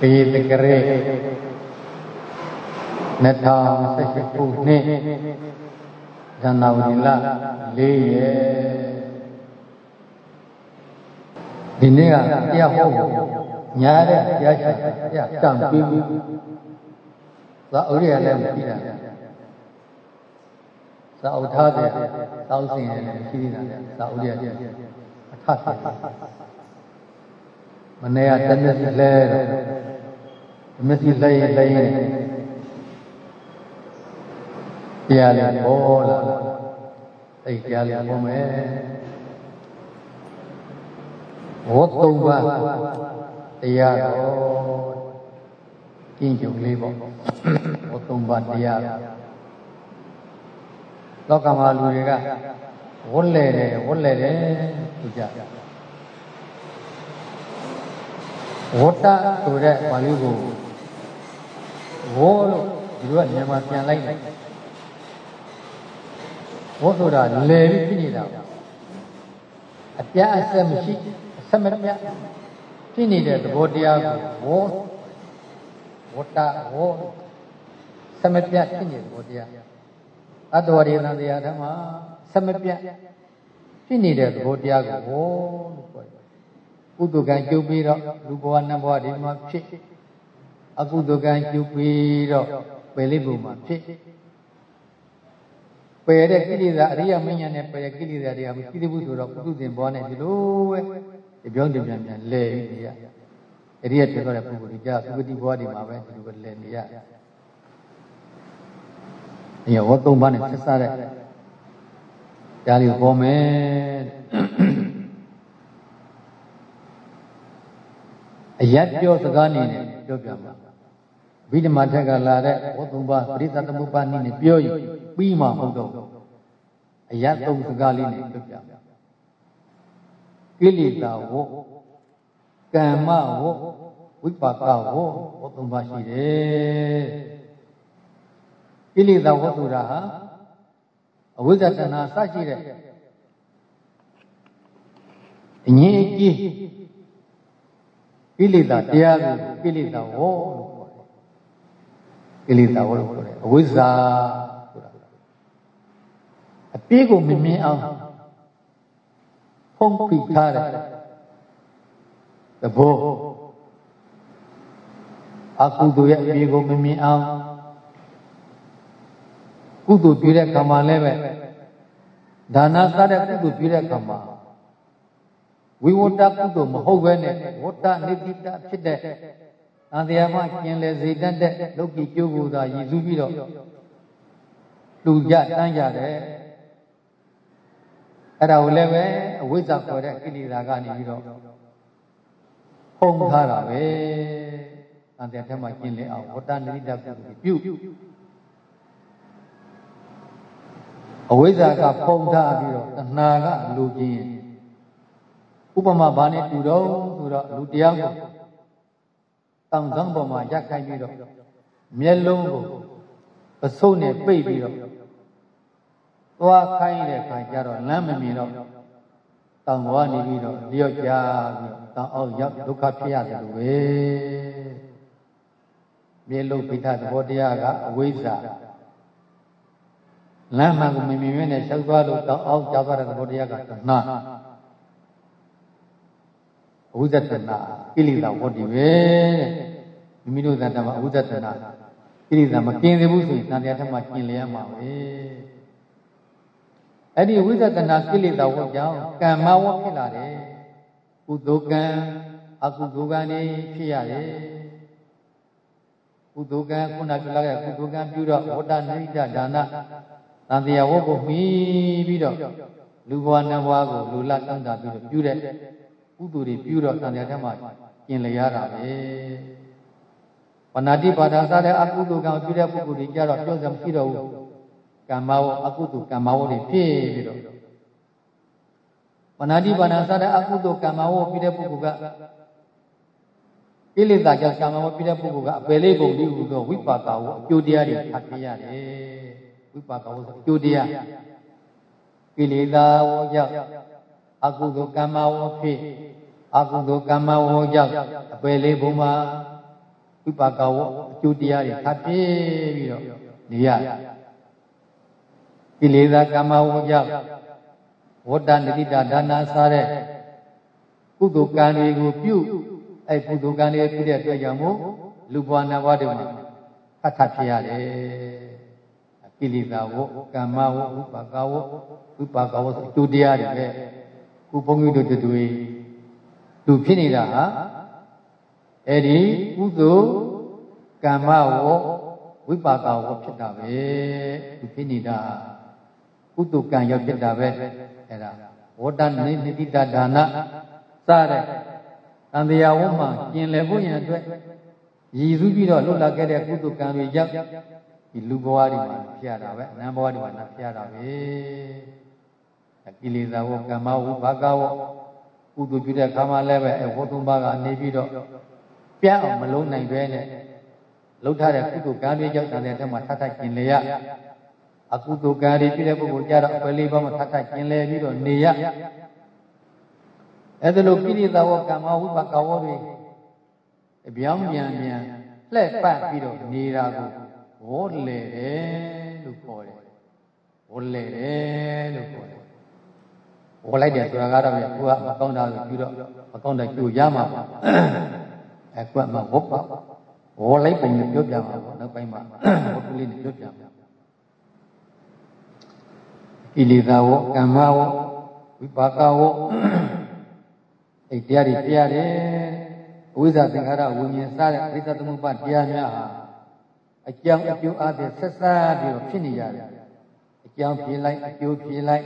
ပေတကရေ2018ခုနှစ်ဇန်နဝါရီလ4ရက်ဒီနေ့ကတရားဟောညာတဲ့တရားချတရားတံပြီးသာဥရိယလည်းမရှိတာသာဥထားတယ်သောက်စင်လည်းမရှိတာသာဥရိယအထဆက်မနေ့ကတမျက်စိလဲ မျက်စိလဲရင်လဲရင်တရားလေးပေါ်လာအဲ့တရားလေးပေါ်မယ်ဝတ်သုံးပါးတရားတော်ကျင့်ကြုံလေးပေါ့ဝတ်သုံးပါးတရားလောကမှာလူတွေကဝတ်လဲတယ်ဝတ်လဲတယ်သူကြဝတ္တဆိုတဲ့ပါဠိကို ဝေါ်လို့ဒီလိုကမြန်မာပြန်လိုက်တယ်ဝေါ်ဆိုတာလဲပြီးဖြစ်နေတာအပြတ်အဆက်မရှိအဆက်မပြတ်ဖြစ်နေတဲ့သဘောတရားကိုဝေါ်ဝတ္တဝေါ်ဆက်မပြတ်ဖြစ်နေတဲ့သဘောတရားအတ္တဝရိယသံတရားဓမ္မဆက်မပြတ်ဖြစ်နေတဲ့သဘောတရားကိုဝေါ်လို့ခေါ်တယ်ကုသကံကျုပ်ပြီးတော့လူဘဝနတ်ဘဝဒီမှာဖြစ် အကုသကံကျုပ်ပြီးတော့ပယ်လေးဘုံမှာဖြစ်ပယ်တဲ့ကိလေသာအရိယမဉ္ဇဉ်နဲ့ပယ်တဲ့ကိလေသာတွေကမရှိသေးဘူးဆိုတော့ကုသဇင်ဘဝနဲ့ဒီလိုပဲဒီပြောင်းတင်ပြန်ပြန်လဲပြီးနေရအရိယဖြစ်သွားတဲ့ပုဂ္ဂိုလ်ကြီးကသုဂတိဘဝဒီမှာပဲဒီလိုပဲလဲနေရအရာဝတ်သုံးပါးနဲ့ဆက်စားတဲ့ကြားလေးဟောမယ်အယတ်ပြောစကားနေနဲ့ပြောပြမှာ ဗိဓမာထက်ကလာတဲ့ဝတ်သုံးပါးပရိသသမုပ္ပါနိနဲ့ပြောယူပြီးမှဟုတ်တော့အယတ်သုံးစကားလေးနဲ့ပြောပြမှာကိလေသာဝတ်ကမ္မဝတ်ဝိပါကဝတ်ဝတ်သုံးပါးရှိတယ်ကိလေသာဝတ်ဆိုတာဟာအဝိဇ္ဇတဏစရှိတဲ့အငြင်းအကြီးကိလေသာတရားကိုကိလေသာဝေါ်လို့ခေါ်တယ် ကိလေသာဝေါ်လို့ခေါ်တယ်အဝိဇ္ဇာဆိုတာအပြည့်ကိုမမြင်အောင်ဖုံးဖိထားတဲ့သဘောအကုသိုလ်ရဲ့အပြည့်ကိုမမြင်အောင်ကုသိုလ်ပြုတဲ့ခါမှာလည်းပဲဒါနစတဲ့ကုသိုလ်ပြုတဲ့ခါမှာဝိဝတ္တကုသိုလ်မဟုတ်ဘဲနဲ့ဝတ္တနိတိတဖြစ်တဲ့ သံတရားမှကျင်လေစေတတ်တဲ့လောကီကျိုးကိုသာရည်စူးပြီးတော့လူကြတန်းကြတယ်အဲ့ဒါကိုလည်းပဲအဝိဇ္ဇာခေါ်တဲ့ကိလေသာကနေပြီးတော့ဖုံးထားတာပဲသံတရားထဲမှာကျင်လေအောင်ဝတ္တနိတိတကုသိုလ်ပြုအဝိဇ္ဇာကဖုံးထားပြီးတော့တဏှာကလူချင်းဥပမာဘာနဲ့တူတော့ဆိုတော့လူတရားကို တောင်ဆောင်ပေါ်မှာရက်ခိုင်းပြီးတော့မျက်လုံးကိုအဆုပ်နဲ့ပိတ်ပြီးတော့သွားခိုင်းတဲ့ခါကျတော့လမ်းမမြင်တော့တောင်ပေါ်ကနေပြီးတော့လျော့ကြပြီးတောင်အောက်ရောက်ဒုက္ခဖြစ်ရတယ်လို့ပဲမျက်လုံးပိဋကသဘောတရားကအဝိဇ္ဇာလမ်းမှန်ကိုမမြင်မြဲနဲ့ရှောက်သွားလို့တောင်အောက်ကြောက်သွားတဲ့သဘောတရားကတဏှာ အဝိဇ္ဇတနာကိလေသာဝတ္တိပဲမိမိတို့သတ္တမှာအဝိဇ္ဇတနာကိလေသာမกินသေးဘူးဆိုရင်သံဃာထမှာกินလျက်မှာပဲအဲ့ဒီဝိဇ္ဇတနာကိလေသာဝတ်ကြောင့်ကမ္မဝတ်ဖြစ်လာတယ်ကုသိုလ်ကံအကုသိုလ်ကံတွေဖြစ်ရတယ်ကုသိုလ်ကံခုနပြောလာတဲ့ကုသိုလ်ကံပြုတော့ဝတ္တနိဒဒါနသံဃာဝတ်ကိုမှီပြီးတော့လူဘဝနတ်ဘဝကိုလူလတ်တန်းတာပြီးတော့ပြုတဲ့ ကုသိုလ်တွေပြုတော့တန်တရားထဲမှာကျင်လျရတာပဲဝနာတိပါဒာစားတဲ့အကုသိုလ်ကံပြုတဲ့ပုဂ္ဂိုလ်တွေကြတော့ပြောစရာမရှိတော့ဘူးကမ္မဝအကုသိုလ်ကမ္မဝတွေဖြစ်ပြီးတော့ဝနာတိပါဒာစားတဲ့အကုသိုလ်ကမ္မဝပြုတဲ့ပုဂ္ဂိုလ်ကကိလေသာကြောင့်ကမ္မဝပြုတဲ့ပုဂ္ဂိုလ်ကအပယ်လေးကုန်ပြီးဟူသောဝိပါကဝအကျိုးတရားတွေဖတ်ပြရတယ်ဝိပါကဝဆိုအကျိုးတရားကိလေသာဝကြောင့် အကုသိုလ်ကမ္မဝဖြစ်အကုသိုလ်ကမ္မဝကြောင့်အပယ်လေးဘုံမှာဝိပါကဝအကျိုးတရားတွေထပ်ပြေးပြီးတော့နေရကိလေသာကမ္မဝကြောင့်ဝတ္တနတိတာဒါနာစားတဲ့ကုသိုလ်ကံတွေကိုပြုအဲ့ကုသိုလ်ကံတွေပြုတဲ့အတွက်ကြောင့်မို့လူဘဝနတ်ဘဝတွေမှာဖတ်ထဖြစ်ရတယ်ကိလေသာဝကမ္မဝဝိပါကဝဝိပါကဝဆိုအကျိုးတရားတွေပဲ ခုဘုန်းကြီးတို့တွေသူဖြစ်နေတာဟာအဲ့ဒီကုသိုလ်ကမ္မဝဝိပါကဝဖြစ်တာပဲသူဖြစ်နေတာကုသိုလ်ကံရောက်ဖြစ်တာပဲအဲ့ဒါဝတ္တနိတိတဒါနစတဲ့တန်တရားဝမှာကျင်လည်ဖို့ရန်အတွက်ရည်စူးပြီးတော့လွတ်လာခဲ့တဲ့ကုသိုလ်ကံတွေရောက်ဒီလူဘဝတွေမှာဖျားတာပဲအနန္တဘဝတွေမှာဖျားတာပဲ ကိလေသာဝကမ္မဝဘာကဝကုသိုလ်ပြုတဲ့ခါမှလည်းပဲအဝတ်သုံးပါးကနေပြီးတော့ပြတ်အောင်မလုံးနိုင်ပဲနဲ့လှုပ်ထားတဲ့ကုသိုလ်ကံတွေကြောင့်တန်တဲ့ထက်မှာထထကျင်လေရအကုသိုလ်ကံတွေပြုတဲ့ပုဂ္ဂိုလ်ကြတော့အပလေးပါးမှာထထကျင်လေပြီးတော့နေရအဲ့ဒါလိုကိရိတာဝကမ္မဝိပါကဝတွေအပြောင်းပြန်ပြန်လှည့်ပတ်ပြီးတော့နေတာကိုဝေါ်လေတယ်လို့ခေါ်တယ်ဝေါ်လေတယ်လို့ခေါ်တယ် ဝေါ်လိုက်တယ်ဆိုတာကတော့ပြကိုကမကောင်းတာကိုပြုတော့မကောင်းတဲ့ကျိုးရမှာပါအဲကွက်မှာဝတ်ပါဝေါ်လိုက်ပုံနဲ့ပြောပြမှာပေါ့နောက်ပိုင်းမှာဝတ်ကလေးနဲ့ပြောပြမှာကိလေသာဝကမ္မဝဝိပါကဝအဲ့တရားတွေတရားတယ်အဝိဇ္ဇသင်္ခါရဝိညာဉ်စတဲ့အရိသသမုပ္ပါတရားများဟာအကြောင်းအကျိုးအပြင်ဆက်စားပြီးတော့ဖြစ်နေရတယ်အကြောင်းဖြစ်လိုက်အကျိုးဖြစ်လိုက်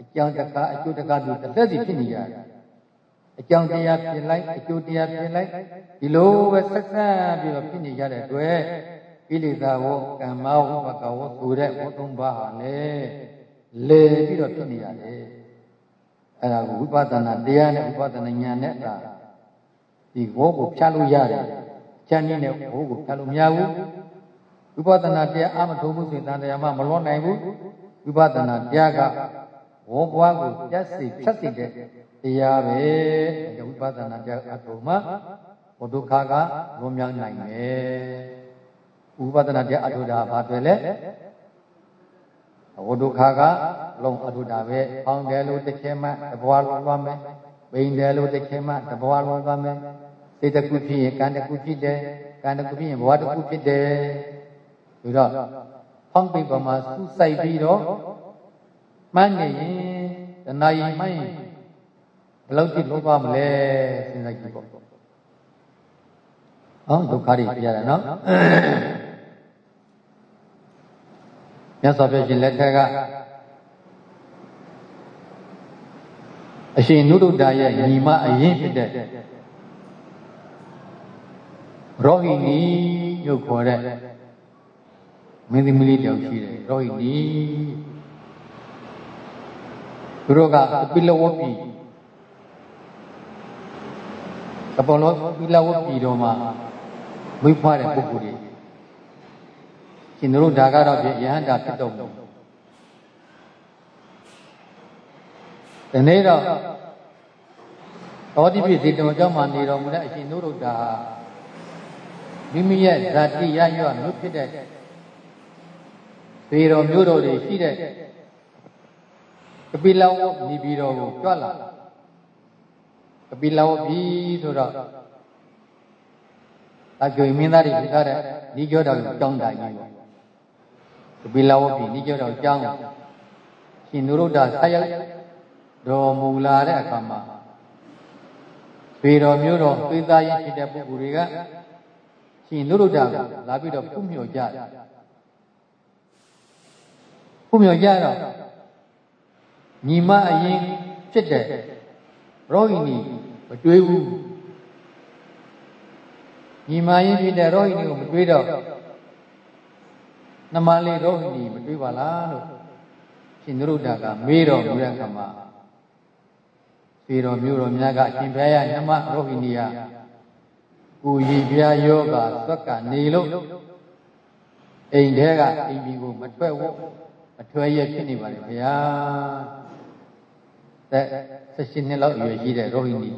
အကြောင်းတကားအကျိုးတကားတို့တစ်သက်စီဖြစ်နေရတယ်အကြောင်းတရားဖြစ်လိုက်အကျိုးတရားဖြစ်လိုက်ဒီလိုပဲဆက်စားပြီးတော့ဖြစ်နေရတဲ့အတွက်ကိလေသာဝကမ္မဝဘကဝဆိုတဲ့ဘုသုံးပါးဟာလေလေပြီးတော့ဖြစ်နေရတယ်အဲ့ဒါကိုဝိပဿနာတရားနဲ့ဝိပဿနာဉာဏ်နဲ့ဒါဒီဘောကိုဖြတ်လို့ရတယ်ဉာဏ်နည်းနဲ့ဘောကိုဖြတ်လို့မရဘူးဝိပဿနာတရားအမထုံးမှုစဉ်တန်တရားမှမလွတ်နိုင်ဘူးဝိပဿနာတရားက ဘောဘွားကိုပြတ်စီဖြတ်စီတဲ့တရားပဲဝိပဿနာတရားအထုံးမှဘုဒ္ဓခါကလွန်မြောက်နိုင်တယ်ဝိပဿနာတရားအထုတာဘာတွေ့လဲဝဒုခါကလုံးအထုတာပဲ။အောင်းတယ်လို့တစ်ချက်မှတဘွားလွန်သွားမယ်။ပိန်တယ်လို့တစ်ချက်မှတဘွားလွန်သွားမယ်။စိတ်တစ်ခုဖြစ်ရင်ကံတစ်ခုဖြစ်တယ်။ကံတစ်ခုဖြစ်ရင်ဘဝတစ်ခုဖြစ်တယ်။ပြီးတော့ဖောင်းပိန်ပေါ်မှာစူးစိုက်ပြီးတော့ မှန်းနေရင်တဏှာရင်မှန်းရင်ဘယ်လောက်ထိလုံးသွားမလဲစဉ်းစားကြည့်ပေါ့။ဟောဒုက္ခတွေပြရတယ်နော်။မြတ်စွာဘုရားရှင်လက်ထက်ကအရှင်နုဒ္ဒတာရဲ့ညီမအရင်ဖြစ်တဲ့ရောဟိနီလို့ခေါ်တဲ့မင်းသမီးလေးတယောက်ရှိတယ်ရောဟိနီ သူတို့ကပိလဝပိကပ္ပလောပိလဝပိတော်မှာဝိဖွားတဲ့ပုဂ္ဂိုလ်တွေရှင်တို့ဒါကတော့ဖြင့်ယဟန္တာဖြစ်တော့ဘူးဒီနေ့တော့သောတိပိစေတံကျောင်းမှာနေတော်မူတဲ့အရှင်နုရုဒ္ဓဟာမိမိရဲ့ဇာတိရရွတ်မြို့ဖြစ်တဲ့ပေတော်မျိုးတော်တွေရှိတဲ့ ကပိလဝနေပြီးတော်ကိုကြွလာကပိလဝပြီဆိုတော့အကျွေမင်းသားတွေဖြစ်တဲ့ဒီကြောတော်ကိုတောင်းတာကြီးပေါ့ကပိလဝပြီဒီကြောတော်ကြောင်းရှင်နုရုဒ္ဓဆက်ရောက်တော်မူလာတဲ့အခါမှာပေတော်မျိုးတော်သွေးသားရင်ဖြစ်တဲ့ပုဂ္ဂိုလ်တွေကရှင်နုရုဒ္ဓကလာပြီးတော့ဖုမြော်ကြတယ်ဖုမြော်ကြတော့ ညီမအရင်ဖြစ်တဲ့ရောဟိနီမတွေးဘူးညီမရင်ဖြစ်တဲ့ရောဟိနီကိုမတွေးတော့နမလေးရောဟိနီမတွေးပါလားလို့ရှင်နုရုဒ္ဓကမေးတော်မူတဲ့အခါမှာပေတော်မျိုးတော်များကအရှင်ဘုရားညမရောဟိနီယကိုရည်ပြားယောဂသွက်ကနေလို့အိမ်ထဲကအိမ်ကြီးကိုမထွက်ဝမထွက်ရဖြစ်နေပါလေဘုရား သက်16နှစ်လောက်အရွယ်ရှိတဲ့ရောဟိနီ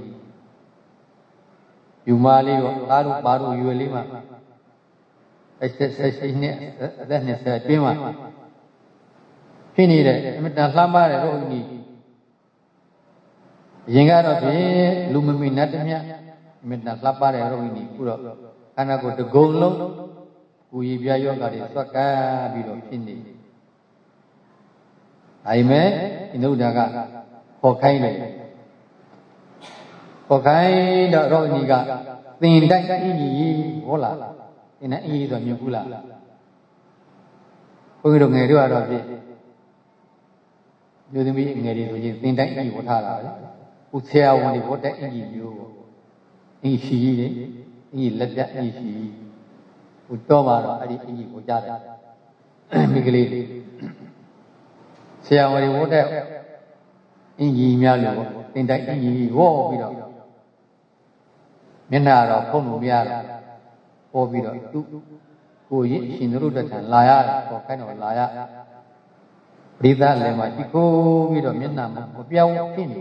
ယူမလေးရောသားတို့ပါတို့ရွယ်လေးမှာအဆက်ဆက်ရှိနဲ့အသက်20အတွင်းမှာဖြစ်နေတဲ့အမတန်လှမ်းပါတယ်တော့ဒီအရင်ကတော့ဖြင့်လူမမီနတ်တမြအမတန်လှမ်းပါတယ်တော့ဒီခုတော့ခန္ဓာကိုယ်တကုံလုံးကိုရည်ပြယောဂါတွေဆွတ်ကပ်ပြီးတော့ဖြစ်နေတယ်ဒါပေမဲ့ဒီနုဒ္ဒါက ခေါ်ခိုင်းတယ်ခေါ်ခိုင်းတော့ရောညီကသင်တိုက်အင်းကြီးဟုတ်လားသင်တဲ့အင်းကြီးဆိုမြင်ဘူးလားဘုန်းကြီးတို့ငယ်တို့ကတော့ဖြစ်မျိုးသမီးငယ်တွေဆိုရင်သင်တိုက်အင်းကြီးဝတ်ထားတာလေဥဆရာဝန်တွေဝတ်တဲ့အင်းကြီးမျိုးအင်းရှိကြီးလေအင်းကြီးလက်ပြအင်းရှိဟိုတော့ပါတော့အဲ့ဒီအင်းကြီးကိုကြားတယ်မိကလေးဆရာဝန်တွေဝတ်တဲ့ အင်ကြီးများလို့တင်တိုက်အင်ကြီးဝေါ်ပြီးတော့မျက်နှာတော့ဖုံးလို့မရတော့ပေါ်ပြီးတော့သူကိုရင်ရှင်တို့တက်ထံလာရတယ်ပေါ်ခိုင်းတော့လာရပရိသတ်လည်းမှဒီကိုပြီးတော့မျက်နှာမပြောင်းဖြစ်နေ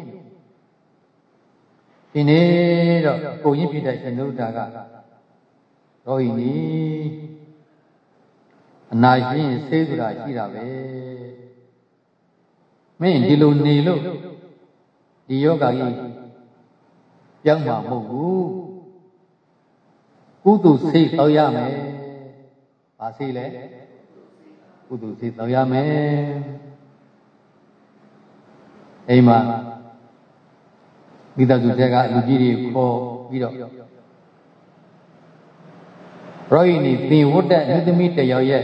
ဒီနေ့တော့ကိုရင်ဖြစ်တဲ့ရှင်တို့တာကရောဟိနီအနာရှင်ဆေးဆိုတာရှိတာပဲ မင်းဒီလိုနေလို့ဒီယောဂကြီးပြောင်းမှာမဟုတ်ဘူးကုသိုလ်စိတ်တော့ရမယ်။ဘာစိတ်လဲကုသိုလ်စိတ်တော့ရမယ်။အိမ်မှာမိသားစုတက်ကလူကြီးတွေခေါ်ပြီးတော့ရောဟိနီသင်ဝတ်တဲ့လူသမီးတယောက်ရဲ့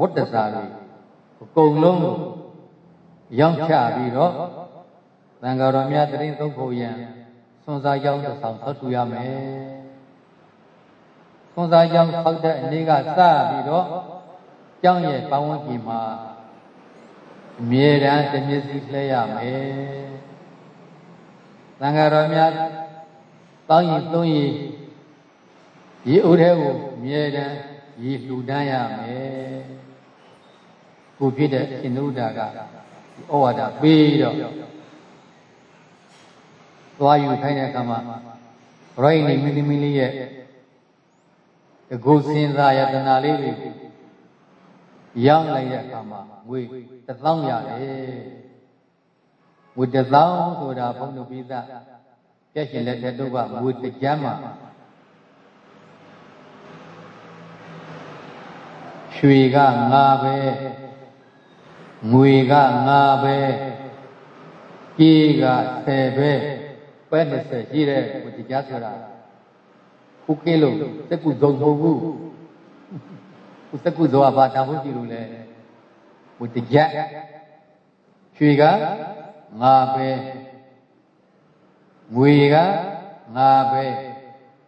ဝတ်တစားတွေအကုန်လုံး ရောင်းချပြီးတော့သံဃာတော်များတရင်သုံးဖို့ရန်စွန်စားရောက်တဲ့ဆောင်ထောက်ထူရမယ်စွန်စားရောက်ထောက်တဲ့အနေကစပြီးတော့ကျောင်းရဲ့ပတ်ဝန်းကျင်မှာအမြဲတမ်းတမျက်စိလှဲရမယ်သံဃာတော်များတောင်းရင်သုံးရင်ရေအိုးထဲကိုအမြဲတမ်းရေလှူဒန်းရမယ်ကိုဖြစ်တဲ့ရှင်နုဒ္ဒါက ဩဝါဒပေးတော့သွားယူခိုင်းတဲ့အခါမှာရိုင်းနေမင်းသမီးလေးရဲ့တကုစင်သာယတနာလေးတွေရောက်လိုက်တဲ့အခါမှာငွေတစ်သောင်းရတယ်ငွေတစ်သောင်းဆိုတာဘုန်းတော်ပိသပြည့်ရှင်လက်တဲ့တို့ကငွေတစ်ကြမ်းမှာရွှေကငါပဲ ငွေကငါပဲကြေးက10ပဲပဲ20ရှိတဲ့ဘုရားဆိုတာခုကဲလို့စကုဇုံမဟုတ်ဘူးခုစကုဇောဘာတာဟုတ်ကြည့်လို့လဲဘုရားရွှေကငါပဲငွေကငါပဲ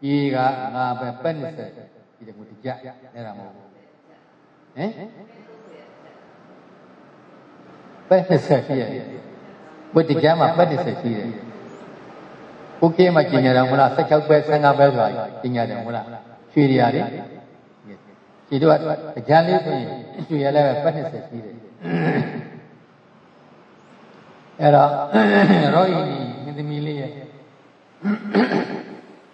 ကြေးကငါပဲပဲ20ဒီတဲ့ဘုရားအဲ့ဒါမဟုတ်ဘူးဟမ် ပဲ20ရှိရဲ့ဝိတ္တကျမ်းမှာပဲ20ရှိတယ်ကိုကဲမှာကျင်ညာတယ်မလား16ပဲ15ပဲဆိုတာကျင်ညာတယ်မလားရွှေတွေရတယ်ဒီတော့ကြံလေးဆိုရင်ရွှေရလည်းပဲ20ရှိတယ်အဲ့တော့ရောဤမင်းသမီးလေးရဲ့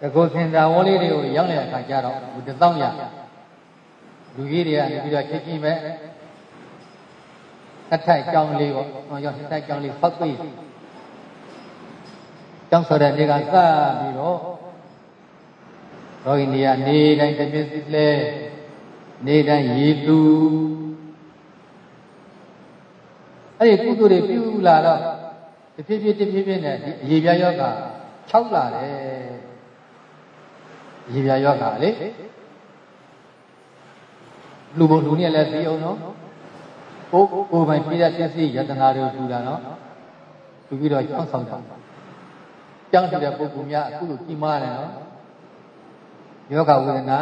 တကုစင်သာဝလေးတွေကိုရောက်နေတဲ့အခါကျတော့ဒီတောင်းရလူကြီးတွေကနေပြီးတော့ချက်ချင်းပဲ တစ်ထိုက်ကြောင်းလေးပေါ့ဟောရောက်တစ်ထိုက်ကြောင်းလေးဖောက်ပြီးကြောင်းဆိုတဲ့နေကစပြီးတော့ရောဟိနီကနေတိုင်းတပြည့်စစ်လဲနေတိုင်းရေတူအဲ့ဒီကုသိုလ်တွေပြုလာတော့တဖြည်းဖြည်းတဖြည်းဖြည်းနဲ့ဒီအရေပြားယောဂ6လာတယ်အရေပြားယောဂလေလူဘုံလူနဲ့လည်းသိအောင်နော် ကိုကိုပိုင်ပြည့်တဲ့ပစ္စည်းယတနာတွေထူတာနော်ထူပြီးတော့ကြောင်းဆောင်တာကြောင်းထူတဲ့ပုဂ္ဂိုလ်များအခုလိုကြီးမားတယ်နော်ယောဂဝေဒနာ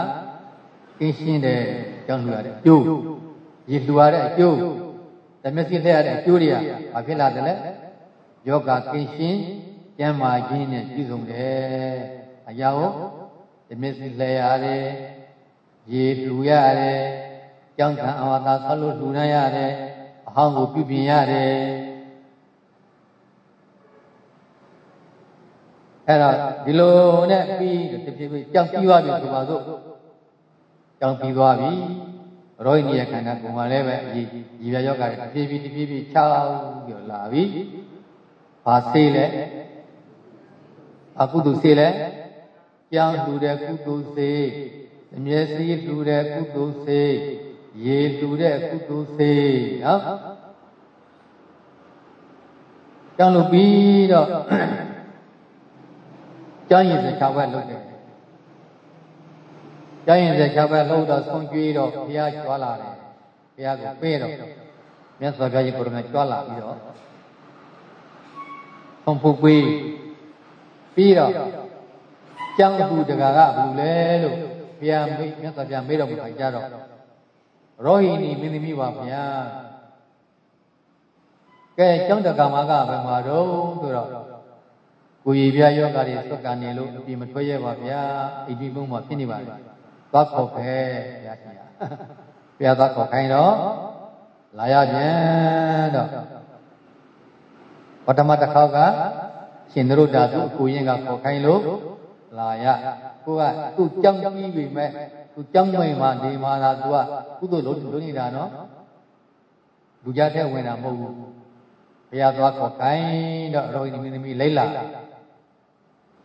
ကင်းရှင်းတဲ့ကြောင်းထူရတဲ့အကျိုးရည်ထူရတဲ့အကျိုးဓမ္မစီလက်ရတဲ့အကျိုးတွေကဘာဖြစ်လာတယ်လဲယောဂကင်းရှင်းကျမ်းမာခြင်းနဲ့ပြည့်စုံတယ်အရာကိုဓမ္မစီလက်ရတယ်ရည်ထူရတယ် ကြောင်းခံအဝါသာဆောက်လို့လှူဒန်းရတယ်အဟောင်းကိုပြုပြင်ရတယ်အဲ့တော့ဒီလိုနဲ့ပြီးတဖြည်းဖြည်းကြောက်ပြီးသွားပြီဆိုပါစို့ကြောက်ပြီးသွားပြီရောဟိနိယခန္ဓာကိုယ်မှာလည်းပဲအကြီးရည်ပြယောဂတွေတဖြည်းဖြည်းတဖြည်းဖြည်းချောက်ပြီးလာပြီဘာစေးလဲအကုသိုလ်စေးလဲကြောင်းလှူတဲ့ကုသိုလ်စေးအမျက်စီးလှူတဲ့ကုသိုလ်စေး ရေလှူတဲ့ကုသိုလ်စေးနော်ကြောင်းလို့ပြီးတော့ကျောင်းရင်စ၆ဘက်လုပ်တယ်ကျောင်းရင်စ၆ဘက်လုပ်တော့ဆုံးကျွေးတော့ဘုရားကြွားလာတယ်ဘုရားကိုပေးတော့မြတ်စွာဘုရားကြီးကိုယ်တော်ကြွားလာပြီးတော့ဆုံးဖို့ပေးပြီးတော့ကျောင်းသူတကာကဘူးလဲလို့ဘုရားမေးမြတ်စွာဘုရားမေးတော့မှကြတော့ ရောဟိနီမင်းသမီးပါဗျာကဲကျောင်းတကာမကဘယ်မှာတော့ဆိုတော့ကိုရည်ပြယောဂါတွေဆွတ်ကနေလို့အပြင်မထွက်ရပါဗျာအိပ်ပြီးပုံမှာဖြစ်နေပါလေသွားခေါ်ခဲ့ဘုရားရှင်ဘုရားသွားခေါ်ခိုင်းတော့လာရပြန်တော့ပထမတစ်ခေါက်ကရှင်နရုဒ္ဓသူကိုရင်ကခေါ်ခိုင်းလို့လာရကိုကသူ့ကြောင်းကြီးပြီမဲ့ သူကြောင်းမိန်မှာနေမှာလားသူကကုသိုလ်လုံးလုံးနေတာနော်လူကြတဲ့ဝင်တာမဟုတ်ဘူးဘုရားသွားခေါ်ခိုင်းတော့ရောဟိနီမင်းသမီးလိမ့်လာ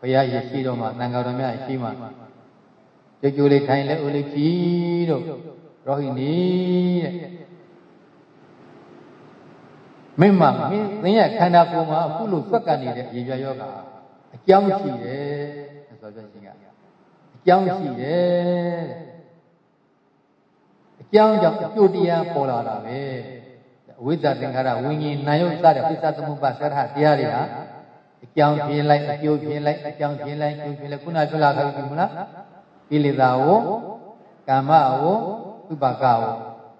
ဘုရားရရှိတော်မှာသံဃာတော်များရှိမှာကြိုးကြိုးလေးထိုင်လဲဦးလေးကြီးတို့ရောဟိနီတဲ့မင်းမမင်းသင်ရဲ့ခန္ဓာကိုယ်မှာအခုလိုသွက်ကန်နေတဲ့အရေပြယောဂအကြောင်းရှိတယ်ဆိုတော့ရှင်ကအ ကြောင်းရှိတယ်အကြောင်းကြောင့်အကျိုးတရားပေါ်လာတာပဲအဝိဇ္ဇသင်္ခါရဝิญဉ်နာယုတ်စတဲ့ပိဿသမုပ္ပါသရထတရားတွေဟာအကြောင်းဖြစ်လိုက်အကျိုးဖြစ်လိုက်အကြောင်းဖြစ်လိုက်အကျိုးဖြစ်လိုက်ခုနပြောလာခဲ့ပြီမလားကိလေသာဝကာမဝဝိပါကဝ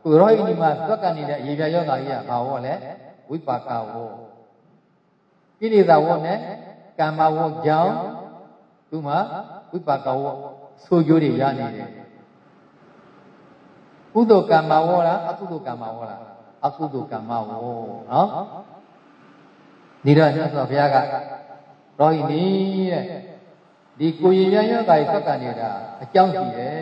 သူရောဟိဒီမှာသွက်ကန်နေတဲ့အရေပြယောဂါကြီးကဘာဝလဲဝိပါကဝကိလေသာဝနဲ့ကာမဝကြောင့်သူမှာ ဝိပါကဝဆိုကြိုးတွေရနေတယ်ကုသိုလ်ကမ္မဝလားအကုသိုလ်ကမ္မဝလားအကုသိုလ်ကမ္မဝနော်ဒီတော့မြတ်စွာဘုရားကရောဟိနီတဲ့ဒီကိုရည်ရယောဂါကြီးသက်ကနေတာအကြောင်းရှိတယ်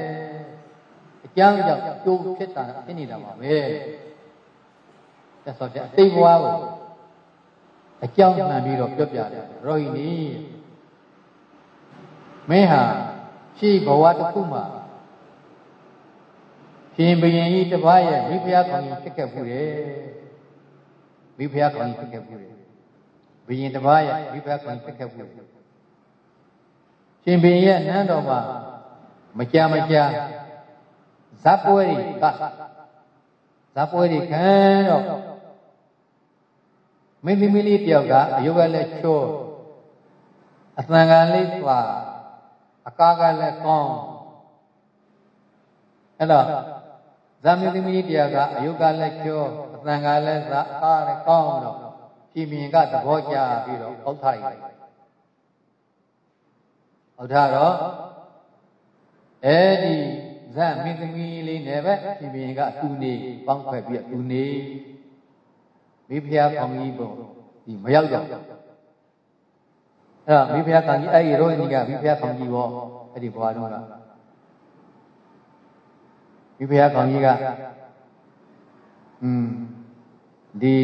အကြောင်းကြောင့်ကျိုးဖြစ်တာဖြစ်နေတာပါပဲမြတ်စွာဘုရားအတိတ်ဘဝကိုအကြောင်းမှန်ပြီးတော့ပြောပြတယ်ရောဟိနီ မင်းဟာရှိဘဝတစ်ခုမှာရှင်ဘုရင်ကြီးတစ်ပါးရဲ့မိဖုရားကောင်ကြီးဖြစ်ခဲ့ဘူးတယ်မိဖုရားကောင်ကြီးဖြစ်ခဲ့ဘူးတယ်ဘုရင်တစ်ပါးရဲ့မိဖုရားကောင်ကြီးဖြစ်ခဲ့ဘူးတယ်ရှင်ဘုရင်ရဲ့နန်းတော်မှာမကြာမကြာဇပ်ပွဲတွေကဇပ်ပွဲတွေခံတော့မင်းသမီးလေးတယောက်ကအယုတ်ကလည်းချိုးအသံကလေးပါ အကားကလည်းကောင်းအဲ့တော့ဇာမင်းသမီးတရားကအယုတ်ကလည်းချိုးအသံကလည်းဇာအကားလည်းကောင်းတော့ပြည်မြင်ကသဘောကျပြီးတော့အောက်ထလိုက်အောက်ထတော့အဲ့ဒီဇာမင်းသမီးလေးနဲ့ပဲပြည်မြင်ကသူနေပေါင်းခွဲပြီးသူနေမိဖုရားကောင်းကြီးပုံဒီမရောက်တော့ အဲ့တော့မိဖုရားကောင်းကြီးအဲ့ဒီရောဟိနီကမိဖုရားကောင်းကြီးပေါ့အဲ့ဒီဘွားတော့ကမိဖုရားကောင်းကြီးကอืมဒီ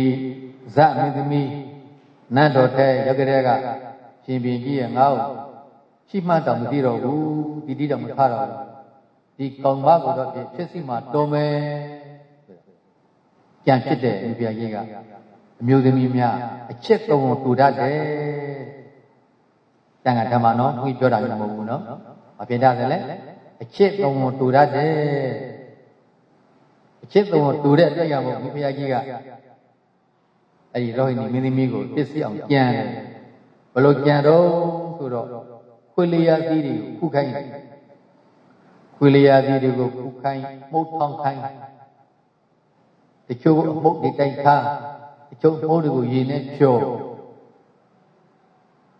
ဇမင်းသမီးနတ်တော်ထဲရောက်ကြတဲ့ကရှင်ပြင်းကြီးရဲ့ငါ့ကိုရှိမှတောင်မသိတော့ဘူးဒီတိတောင်မထတော့ဘူးဒီကောင်မကိုတော့ဖြစ်စီမှာတော်မယ်ကြံဖြစ်တဲ့မိဖုရားကြီးကအမျိုးသမီးများအချက်သုံးကိုတူတတ်တယ် တန်ခါဓမ္မနော်ဘုရားပြောတာမျိုးမဟုတ်ဘူးနော်မဖြစ်တတ်တယ်လေအချက်သုံးကိုတူတတ်တယ်အချက်သုံးကိုတူတဲ့အတွက်ကြောင့်မိဖုရားကြီးကအဲ့ဒီရောဟိနီမင်းသမီးကိုပြစ်စီအောင်ကြံတယ်ဘလို့ကြံတော့ဆိုတော့ခွေလျာသီးတွေကိုခုခိုင်းခွေလျာသီးတွေကိုခုခိုင်းမှုတ်ထောင်ခိုင်းတချို့အမှုတ်တွေတိုက်ထားအကျုပ်မိုးတွေကိုရေနဲ့ဖြော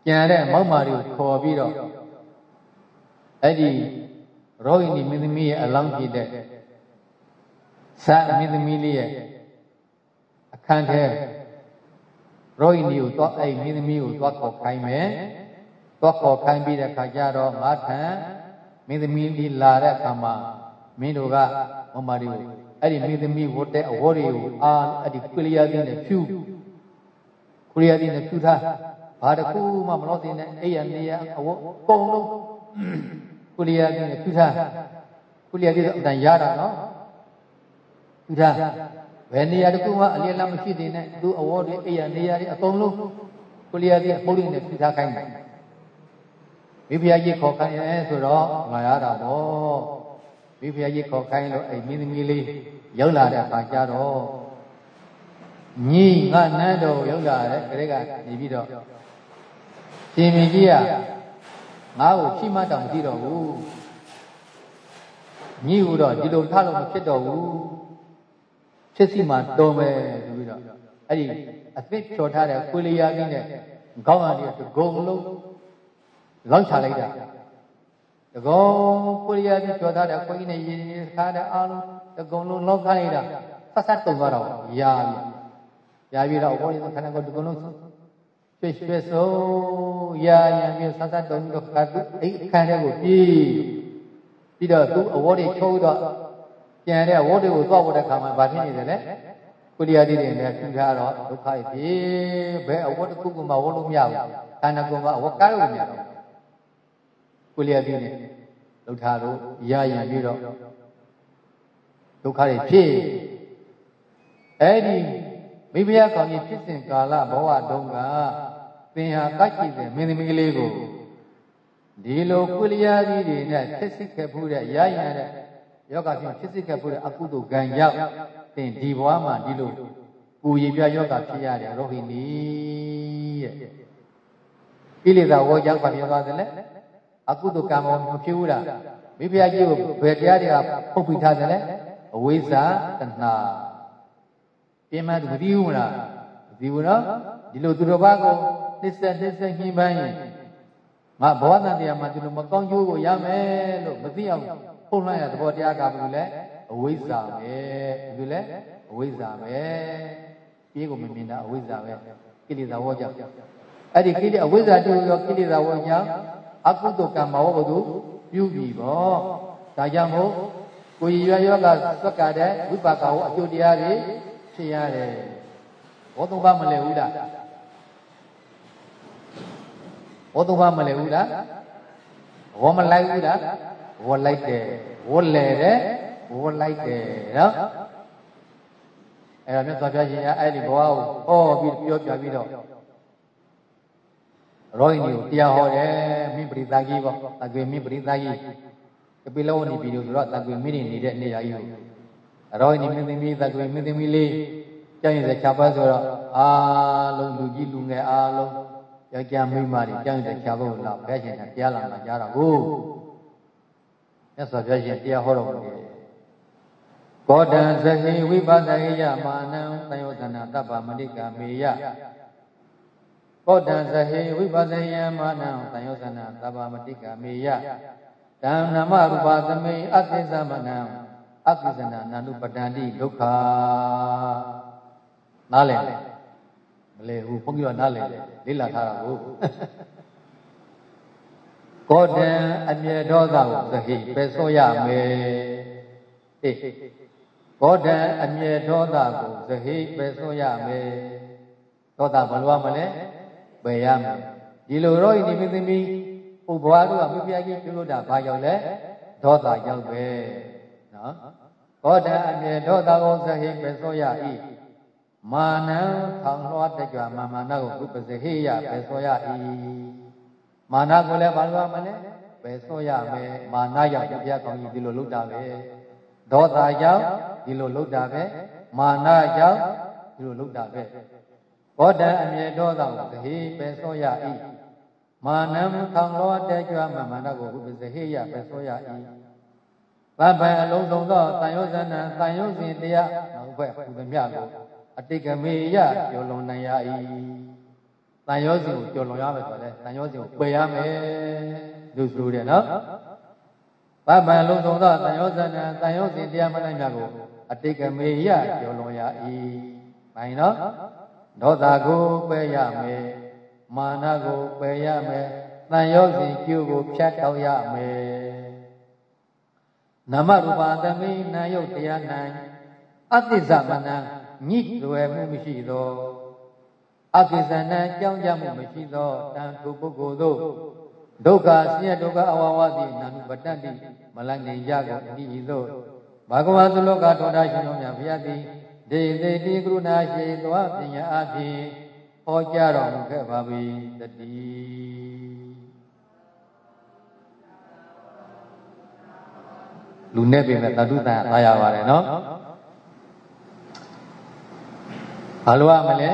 ကြံတဲ့မောက်မာတွေကိုခေါ်ပြီးတော့အဲ့ဒီရောဟိနီမင်းသမီးရဲ့အလောင်းပြည့်တဲ့ဇာမင်းသမီးလေးရဲ့အခန်းထဲရောဟိနီကိုသွားအဲ့မင်းသမီးကိုသွားခေါ်ခိုင်းမယ်တော့ခေါ်ခိုင်းပြီးတဲ့ခါကျတော့ငါထံမင်းသမီးဒီလာတဲ့အခါမှာမင်းတို့ကမမတွေကိုအဲ့ဒီမင်းသမီးဝတ်တဲ့အဝေါ်တွေကိုအာအဲ့ဒီကုလျာသိနဲ့ဖြူကုလျာသိနဲ့ဖြူထား ဘာတခုမှမလို့တင်တဲ့အဲ့ရနေရအဝေါ်အကုန်လုံးကုလျာသိနဲ့ဖြူထားကုလျာသိတော့အတန်ရတာနော်ဖြူထားဘယ်နေရာတခုမှအလျက်လမ်းမရှိသေးနဲ့သူအဝေါ်တွေအဲ့ရနေရတွေအကုန်လုံးကုလျာသိအပုတ်တွေနဲ့ဖြူထားခိုင်းတယ်မိဖုရားကြီးခေါ်ခိုင်းရဲဆိုတော့ငါရတာပေါ့မိဖုရားကြီးခေါ်ခိုင်းလို့အဲ့မင်းသမီးလေးရောက်လာတဲ့အခါကျတော့ညီငါနန်းတော်ရောက်လာတဲ့ခရက်ကနေပြီးတော့ ရှင်မင်းကြီးကငါ့ကိုရှိမတောင်မရှိတော့ဘူးညီဟူတော့ဒီလိုထားလို့မဖြစ်တော့ဘူးဖြစ်စီမှာတော်မယ်ဆိုပြီးတော့အဲ့ဒီအသစ်ဖြော်ထားတဲ့ကိုလီယာကြီးနဲ့ခေါင်းကနေဂုံလုံးလောက်ချလိုက်တာတကောကိုရီးယားပြည်ပြောထားတဲ့ခွင်းနဲ့ရင်းရင်းခါတဲ့အားလုံးတကုံလုံးလောက်ခိုင်းလိုက်တာဆက်ဆက်တုံသွားတော့ရာပြီရာပြီးတော့ဘောရခဏကတကုံလုံး ရွှေရွှေဆိုရာရံပြီးဆက်ဆက်တုံပြီးတော့ခါသူအဲ့အခန်းထဲကိုပြေးပြီးတော့သူအဝေါ်တွေချိုးတော့ကျန်တဲ့အဝေါ်တွေကိုသွားဖို့တဲ့ခါမှာဘာဖြစ်နေတယ်လဲကိုရီးယားပြည်တွေနဲ့ထူထားတော့ဒုက္ခရပြီဘယ်အဝေါ်တစ်ခုမှဝေါ်လို့မရဘူးခန္ဓာကိုယ်မှာအဝေါ်ကားလို့မရတော့ကိုလျာပြင်းနဲ့လှုပ်ထားတော့ရရင်ပြီးတော့ဒုက္ခတွေဖြစ်အဲ့ဒီမိဖုရားကောင်းကြီးဖြစ်စဉ်ကာလဘဝတုန်းက သင်ဟာတတ်ကြည့်တဲ့မင်းသမီးကလေးကိုဒီလိုကုလျာကြီးတွေနဲ့ဖြစ်စစ်ခဲ့မှုတဲ့ရရင်တဲ့ယောဂဖြင့်ဖြစ်စစ်ခဲ့မှုတဲ့အကုသိုလ်ကံရောက်သင်ဒီဘဝမှာဒီလိုကိုရည်ပြယောဂဖြစ်ရတယ်ရောဟိနီတဲ့ကိလေသာဝေါ်ကြောင့်ပါပြသွားတယ်လေအကုသိုလ်ကံမဖြစ်ဘူးလားမိဖုရားကြီးကိုဘယ်တရားတွေကပုတ်ပြီးထားတယ်လဲအဝိဇ္ဇာတဏှာပြင်မှသူမသိဘူးလားမသိဘူးနော်ဒီလိုသူတော်ဘာကို နှိစ္စနှိစ္စညှိပန်းရင်ငါဘဝတန်တရားမှာဒီလိုမကောင်းကျိုးကိုရမယ်လို့မသိအောင်ဖုံးလိုက်ရသဘောတရားကဘူးလေအဝိဇ္ဇာပဲဘူးလေအဝိဇ္ဇာပဲပြေးကိုမမြင်တာအဝိဇ္ဇာပဲကိလေသာဝေါကြောင့်အဲ့ဒီကိလေအဝိဇ္ဇာတူရောကိလေသာဝေါကြောင့်အကုသိုလ်ကံမဟုတ်ဘူးပြုပြီပေါ့ဒါကြောင့်မို့ကိုရည်ရွယ်ယောဂသွက်ကတဲ့ဝိပါကဟောအကျိုးတရားတွေဖြစ်ရတယ်ဘောသုံးပါမလဲဘူးလား ဘောသုံးပါမလဲဘူးလားဘောမလိုက်ဘူးလားဘောလိုက်တယ်ဘောလဲတယ်ဘောလိုက်တယ်နော်အဲ့တော့မြတ်စွာဘုရားရှင်ကအဲ့ဒီဘဝကိုဟောပြီးပြောပြပြီးတော့ရောဟိနီကိုတရားဟောတယ်မိပရိသကြီးပေါ့တကွေမိပရိသကြီးကပိလဝဏီပြည်လို့ဆိုတော့တကွေမိနေနေတဲ့နေရာကြီးကိုရောဟိနီမင်းသမီးတကွေမင်းသမီးလေးကျောင်းရည်ချပါဆိုတော့အာလုံးလူကြီးလူငယ်အားလုံး ယောက်ျားမိန်းမတွေကျောင်းရည်ချဖို့တော့ဘယ်ရှင်တရားလာမှာကြားတော့ဟုတ်မြတ်စွာဘုရားရှင်တရားဟောတော်မူတယ်ကောတံသဟိဝိပဿနာယမာနံသယောသနာတပ္ပမဏိကမေယကောတံသဟေဝိပဿယမာနံသံယောသနာသဗ္ဗမတိကမေယတံနမရူပသမိအသိသမနံအကိသနာနာနုပတန္တိဒုက္ခနားလည် မလဲဘူးဘုန်းကြီးကနားလည်လေ့လာထားတာကိုကောတံအမြဲဒေါသကိုသဟိပဲဆောရမယ်ဟေးကောတံအမြဲဒေါသကိုသဟိပဲဆောရမယ်ဒေါသဘယ်လိုမလဲပယ်ရမယ်ဒီလိုတော့ဤမိသမီးဥဘွားတို့ကမိဖုရားကြီးပြုလို့တာဘာကြောင့်လဲဒေါသကြောင့်ပဲနော်ဘောဓအမြေဒေါသကိုသဟိပစောရဤ မာနံထောင်လွှားတကြွမာမာနကိုဥပစေဟိယပစောရဤမာနကိုလည်းဘာလို့မလဲပယ်စောရမယ်မာနကြောင့်ဘုရားကောင်းကြီးဒီလိုလုပ်တာပဲဒေါသကြောင့်ဒီလိုလုပ်တာပဲမာနကြောင့်ဒီလိုလုပ်တာပဲဘောဓအမြေဒေါသကိုသဟိပယ်စောရ၏မာနံခံလောတဲကြွမမန္တကိုဥပဇဟိယပယ်စောရ၏ဗဗ္ဗံအလုံးစုံသောတန်ရုပ်ဇဏတန်ရုပ်စဉ်တရားနောက်ဘက်ဟူသည်မြကို အတိတ်ကမေယကျော်လွန်နိုင်ရ၏တန်ရုပ်စဉ်ကိုကျော်လွန်ရမယ်ဆိုတော့တန်ရုပ်စဉ်ကိုပယ်ရမယ်လို့ဆိုတယ်နော်ဗဗ္ဗံအလုံးစုံသောတန်ရုပ်ဇဏတန်ရုပ်စဉ်တရားမနိုင်မြကိုအတိတ်ကမေယကျော်လွန်ရ၏။ဘိုင်နော်ဒေါသကိုပယ်ရမယ်မာနကိုပယ်ရမယ်သတန်ရောစဉ်ကျိုးကိုဖြတ်တောက်ရမယ်နာမရူပသမိနာယုတ်တရား၌အသစ္စာမန ညိလွယ်မှုမရှိသောအကိစ္စနံကြောင်းကြမှုမရှိသောတန်ထိုပုဂ္ဂိုလ်တို့ဒုက္ခဆင်းရဲဒုက္ခအဝဝတိနာနုပတ္တိမလနေကြကုန်ဤသို့ဘဂဝါသုလောကထောတာရှင်တော်မြတ်ဘုရားသည်ဒေသေတိကရုဏာရှိသောပညာအဖြစ်ဟောကြားတော်မူခဲ့ပါ၏တတိလူနဲ့ပြင်မဲ့တတုတန်အားရပါတယ်နော် ဘာလို့ရမလဲ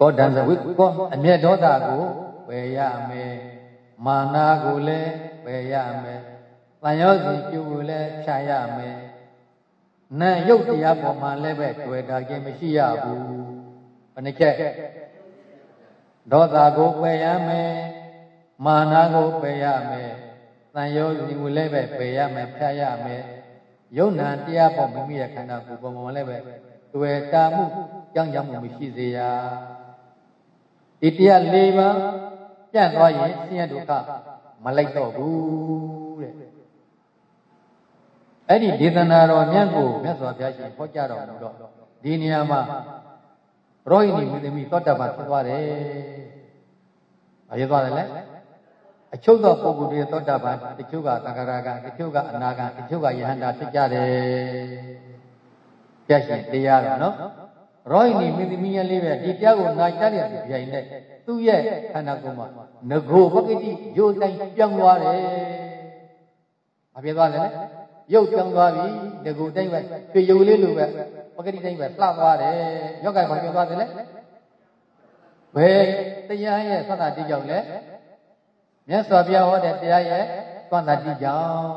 ကောဒံဇဝိကောအမျက်ဒေါသကိုပယ်ရမယ်မာနာကိုလည်းပယ်ရမယ်တန်ရောစီကျူကိုလည်းဖြာရမယ်နာရုပ်တရားပေါ်မှာလည်းပဲတွေ့တာခြင်းမရှိရဘူးဘယ်နှချက်ဒေါသကိုပယ်ရမယ်မာနာကိုပယ်ရမယ်တန်ရောစီကိုလည်းပဲပယ်ရမယ်ဖြာရမယ်ယုံနာတရားပေါ်မိမိရဲ့ခန္ဓာကိုယ်ပေါ်မှာလည်းပဲ တွေ့တာမှုကြောင့်ကြောင့်မရှိစေရဒီတရား၄ပါးပြန့်သွားရင်ဆင်းရဲဒုက္ခမလိုက်တော့ဘူးတဲ့အဲ့ဒီဒေသနာတော်မြတ်ကိုမြတ်စွာဘုရားရှင်ဟောကြားတော်မူတော့ဒီနေရာမှာရောဟိနီမိသမီးသောတာပန်ဖြစ်သွားတယ်။ဘာဖြစ်သွားတယ်လဲ။အချုပ်သောပုဂ္ဂိုလ်တွေသောတာပန်တချို့ကသံဃာကတချို့ကအနာဂံတချို့ကယဟန္တာဖြစ်ကြတယ်။ ဘုရားရှင်တရားတော်နော်။ရောဟိနီမိသမီးရဲ့လေးပဲဒီတရားကိုနာကြားတဲ့ပြိုင်နဲ့သူ့ရဲ့ခန္ဓာကိုယ်မှာငကိုပကတိရိုးတိုင်းပြောင်းသွားတယ်။ဘာဖြစ်သွားလဲလဲ။ရုပ်ပြောင်းသွားပြီတကူတိုင်းပဲရွှေရုပ်လေးလိုပဲပကတိတိုင်းပဲလှသွားတယ်ရောက်ကဘာပြောသွားတယ်လဲဘယ်တရားရဲ့သတ္တတိကြောင့်လဲမြတ်စွာဘုရားဟောတဲ့တရားရဲ့သတ္တတိကြောင့်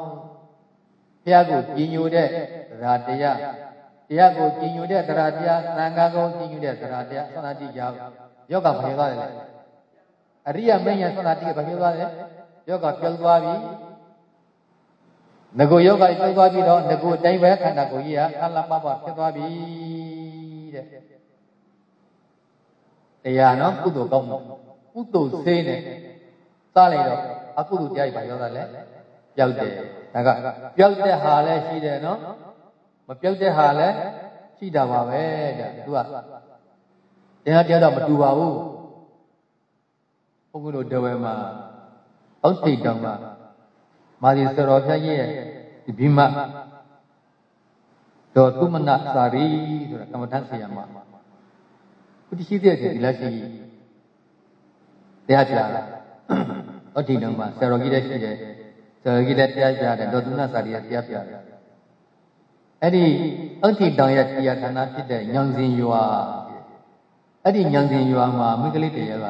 ဘုရားကိုကြည်ညိုတဲ့တရားတရား တရားကိုကြည်ညိုတဲ့တရားတရားသံဃာကိုကြည်ညိုတဲ့တရားတရားသတ္တတိကြောင့်ယောက်ကဘာပြောသွားတယ်လဲအရိယမင်းရဲ့သတ္တတိကဘာပြောသွားတယ်ယောက်ကပြောင်းသွားပြီငကိုယောဂကျိုးသွားပြီးတော့ငကိုအတိုင်းပဲခန္ဓာကိုယ်ကြီးဟာအလပပဖြစ်သွားပြီတဲ့တရားနော်ကုသိုလ်ကောင်းမှုကုသိုလ်စေးနဲ့စားလိုက်တော့အကုသိုလ်တရားကြီးပါရောတာလဲပျောက်တယ်ဒါကပျောက်တဲ့ဟာလည်းရှိတယ်နော် မပျောက်တဲ့ဟာလည်းရှိတာပါပဲတဲ့သူကတရားတရားတော့မတူပါဘူးဘုန်းကြီးတို့တဝဲမှာအောက်ထိတ်တောင်မှာမာရီစရောဖျားကြီးရဲ့ဒီဘိမတော်သူမနစာရီဆိုတာကမ္မထဆရာမဘုတိရှိတဲ့ဒီလက်ရှိတရားကြားလာအဋ္ဌိနံမှာဆရာတော်ကြီးလည်းရှိတယ်ဆရာတော်ကြီးလည်းတရားကြားတယ်တော်သူနစာရီရဲ့တရားပြတယ် အဲ့ဒီအဋ္ဌိတောင်ရဲ့တရားဌာနဖြစ်တဲ့ညောင်စင်ရွာအဲ့ဒီညောင်စင်ရွာမှာမိကလေးတရေက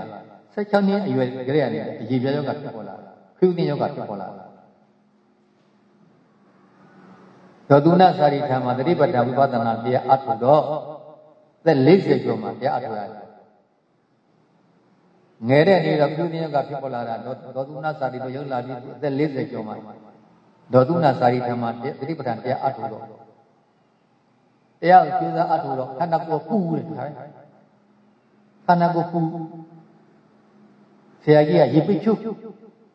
16နှစ်အရွယ်ကလေးရတယ်အရေးပြယောဂဖြစ်ပေါ်လာခရုတင်ယောဂဖြစ်ပေါ်လာသောတုဏစာရိထာမှာတတိပဋ္ဌာဝိပဿနာတရားအထုတော့သက်40ကျော်မှာတရားအထုရတယ်ငယ်တဲ့နေ့တော့ပြုတင်ကဖြစ်ပေါ်လာတာဒေါတုဏစာရိတို့ရောက်လာပြီးအသက်40ကျော်မှာဒေါတုဏစာရိထာမှာတတိပဋ္ဌာန်တရားအထုတော့ တရားကိုကျူးစားအထုတော့ခန္ဓာကိုယ်ပူတယ်ခါခန္ဓာကိုယ်ပူဆရာကြီးကရေပိချုပ်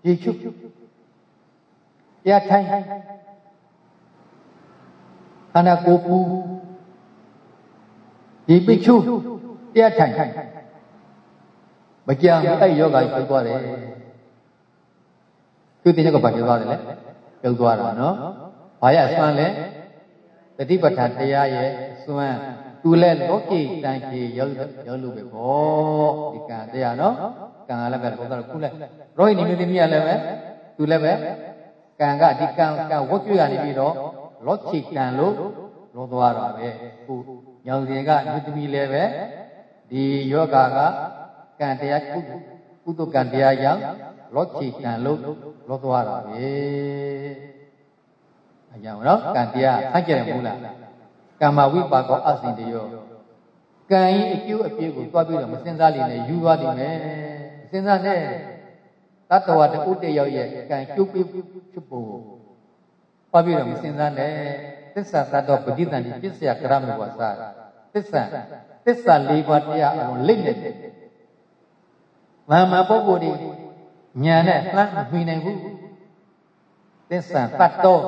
ရေချုပ်တရားထိုင်ခန္ဓာကိုယ်ပူဒီပိချုတရားထိုင်မကြံအဲ့ယောဂကြီးပြောသွားတယ်သူတင်ကဘာပြောသွားတယ်လဲပြောသွားတာနော်ဘာရအစွမ်းလဲ တတိပဋ္ဌာန်တရားရဲ့အစွမ်းသူလဲလောကိတန်ကြီးရောက်ရောက်လို့ပဲဗောဒီကံတရားနော်ကံကလည်းပဲဘုရားခုလဲရောဟိနီမိသမီးကလည်းပဲသူလည်းပဲကံကဒီကံကံဝတ်ကျွေးကနေပြီးတော့လောချိကံလို့လောသွားတာပဲခုညောင်စင်ကမြတ်သမီးလည်းပဲဒီယောဂါကကံတရားကုကုသကံတရားကြောင့်လောချိကံလို့လောသွားတာပဲ အကြောင်းနော်ကံတရားဆန့်ကျင်တယ်မဟုတ်လားကမ္မဝိပါကောအစဉ်တရောကံဤအကျိုးအပြည့်ကိုတွားပြီးတော့မစင်စားလိမ့်နဲ့ယူသွားလိမ့်မယ်စဉ်းစားနဲ့တတ္တဝတ္တဥတ္တရောက်ရဲ့ကံကျုပ်ပြီးဖြစ်ဖို့တွားပြီးတော့မစင်စားနဲ့သစ္စာသတ္တပဋိသန္တိပစ္စယကရမေဝစာသစ္စာသစ္စာ၄ပါးတရားအလုံးလိမ့်နေတယ်။မာမပုဂ္ဂိုလ်တွေညာနဲ့လှမ်းမမှီနိုင်ဘူးသစ္စာတတ်တော်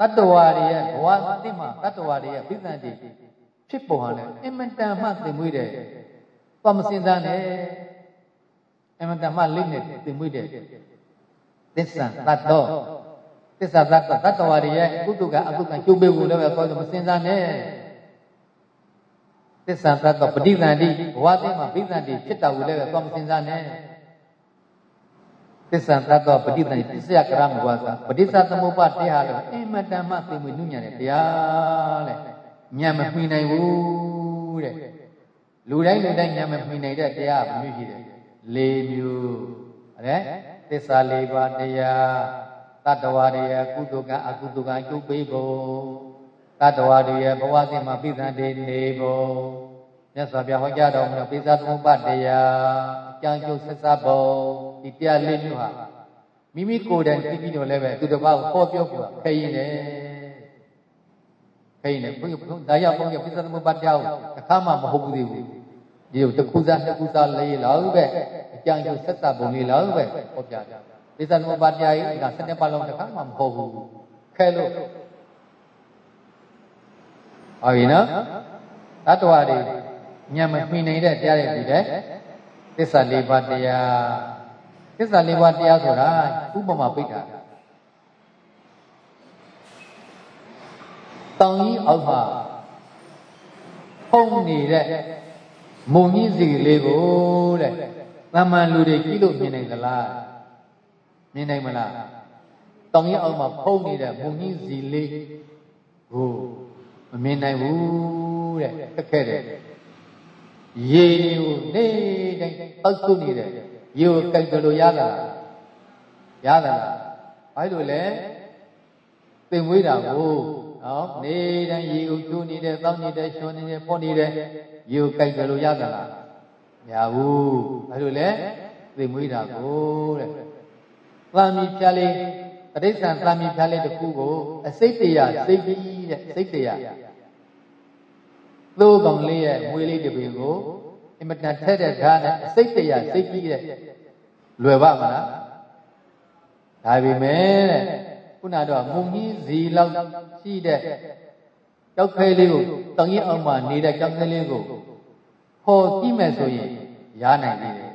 တတ္တဝါတွေရဲ့ဘဝအတိမှာတတ္တဝါတွေရဲ့ပြဿနာတွေဖြစ်ပေါ်ဟာလဲအင်မတန်မှသင်မွေးတယ်။သွားမစင်စားနဲ့အင်မတန်မှလိမ့်နေသင်မွေးတယ်။သစ္စာတတ်တော်သစ္စာတတ်တော်တတ္တဝါတွေရဲ့ကုသကအကုသကျုပ်ပေးဖို့လည်းပဲခေါ်လို့မစင်စားနဲ့သစ္စာတတ်တော်ပဋိသန္တိဘဝအတိမှာပြဿနာတွေဖြစ်တာကိုလည်းပဲသွားမစင်စားနဲ့ သစ္စာတတ်တော်ပဋိသန္တိပစ္စယကရမဝါစာပဋိစ္စသမုပ္ပါတရားလည်းအင်မတန်မှသင်မွေးနုညံ့တဲ့တရားတဲ့ညံမမှီနိုင်ဘူးတဲ့လူတိုင်းလူတိုင်းညံမမှီနိုင်တဲ့တရားဘယ်မျိုးရှိတယ်၄မျိုးတဲ့သစ္စာ၄ပါးတရားတတ္တဝါတွေရဲ့ကုသကအကုသကအကျုပ်ပေးဖို့တတ္တဝါတွေရဲ့ဘဝစဉ်မှာပြည့်စုံတဲ့နေဖို့မြတ်စွာဘုရားဟောကြားတော်မူတဲ့ပိဿသမုပ္ပါတရားအကျဉ်းချုပ်ဆက်စပ်ဖို့ ဒီတရားလေးမျိုးဟာမိမိကိုယ်တိုင်သိပြီးတော့လည်းပဲသူတစ်ပါးကိုဟောပြောဖို့ခရင်တယ်ခိုင်းတယ်ဘုရားဒါရောက်ဘုရားပိဿသမုပ္ပါဒ်ကြောင့်တစ်ခါမှမဟုတ်ဘူးသေးဘူးဒီလိုတစ်ခုစားတစ်ခုစားလေးလောက်ပဲအကြံကျဆက်သက်ပုံလေးလောက်ပဲဟောပြတယ်ပိဿသမုပ္ပါဒ်ကြီးကစနေပါလုံးတစ်ခါမှမဟုတ်ဘူးခဲလို့ဟုတ်ပြီနော်တတ္တဝါတွေညံမမှီနိုင်တဲ့တရားတွေဒီတဲ့သစ္စာလေးပါးတရား သစ္စာလေးပါးတရားဆိုတာဥပမာပိဋ္ဌာတောင်ကြီးအောက်မှာဖုံးနေတဲ့မုံကြီးစီလေးကိုတဲ့သမ္မာလူတွေကြည့်လို့မြင်နိုင်သလားမြင်နိုင်မလားတောင်ကြီးအောက်မှာဖုံးနေတဲ့မုံကြီးစီလေးကိုမမြင်နိုင်ဘူးတဲ့ခက်ခဲတယ်ရေကိုနေတိုင်းတောက်ဆုနေတဲ့ ရေကိုကြိုက်ကြလို့ရတာလားရတာလားဘာလို့လဲသင်မွေးတာကိုနော်နေတိုင်းရေကိုကျိုးနေတယ်တောင်းနေတယ်ရှောနေတယ်ပေါ်နေတယ်ရေကိုကြိုက်ကြလို့ရသလားမရဘူးဘာလို့လဲသိမွေးတာကိုတဲ့သာမီဖြားလေးတရိစ္ဆာန်သာမီဖြားလေးတစ်ခုကိုအစိတ်တရစိတ်ပြီးတဲ့စိတ်တရသိုးကောင်လေးရဲ့မွေးလေးတစ်ပင်ကို အင်မတန်ထက်တဲ့ဓာတ်နဲ့အစိတ်တရစိတ်ပြီးတဲ့လွယ်ပါမလားဒါပေမဲ့တဲ့ခုနတော့မုံကြီးဇီလောက်ရှိတဲ့ကြောက်ခဲလေးကိုတောင်ရင်အောင်မှနေတဲ့ကြောက်ခဲလေးကိုခေါ်ကြည့်မယ်ဆိုရင်ရနိုင်သေးတယ်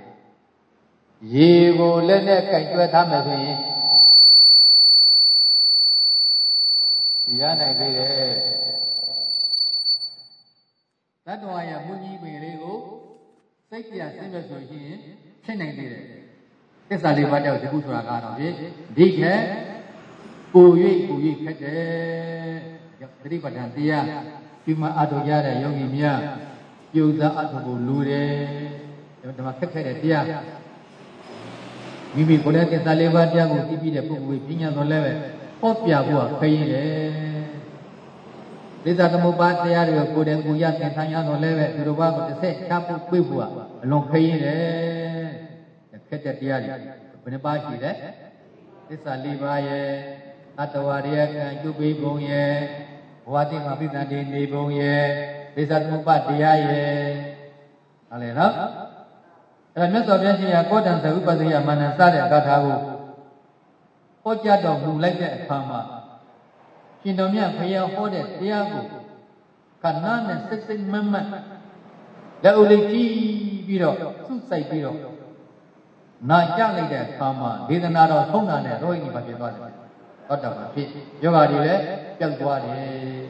ရေကိုလက်နဲ့ကင်ကျွဲထားမယ်ဆိုရင်ရနိုင်သေးတယ်တတ္တဝါရဲ့မုံကြီးပင်လေးကို စိတ်ပြဆင်းမဲ့ဆိုရင်ဖြစ်နိုင်သေးတယ်သစ္စာလေးပါးကြောင့်ဒီခုဆိုတာကတော့ဒီဒီခဲကို၍ကို၍ခက်တယ်သတိပဋ္ဌာန်တရားဒီမှာအထုရတဲ့ယောဂီများပြုသားအထုကိုလူတယ်ဒီမှာခက်ခဲတဲ့တရားမိမိကိုယ်နဲ့သစ္စာလေးပါးတရားကိုသိပြီးတဲ့ပုဂ္ဂိုလ်ပညာတော်လည်းပဲဟောပြဖို့ခရင်တယ် သစ္စာသမုပ္ပါတရားတွေကိုကိုယ်တည်းကိုရသင်ထိုင်ရတော့လည်းပဲသူတို့ဘာကိုတစ်ဆက်ချဖို့ပြေးဖို့အလွန်ခရင်တယ်ခက်တဲ့တရားတွေဘယ်နှပါရှိလဲသစ္စာလေးပါးရဲ့တတ္တဝါတွေရဲ့ကံကျုပ်ပေးပုံရဲ့ဘဝတိမှာပိဿတိနေပုံရဲ့ဒိသသမုပ္ပါတရားရဲ့ဟုတ်လေနော်အဲ့မြတ်စွာဘုရားရှင်ကကောတံသဥပဒိယမနစတဲ့ဂါထာကိုဟောကြားတော်မူလိုက်တဲ့အခါမှာ ရှင်တော်မြတ်ဘုရားဟောတဲ့တရားကိုကဏ္ဍနဲ့စိတ်စိတ်မမတ်လက်ဦးလေးကြည့်ပြီးတော့စုစိုက်ပြီးတော့နာကြလိုက်တဲ့အခါမှာဒေသနာတော်ထုံးတာနဲ့ရောဟိနိဗ္ဗာန်ဖြစ်သွားတယ်သောတာပန်ဖြစ်ယောဂါတွေလည်းပြောက်သွားတယ်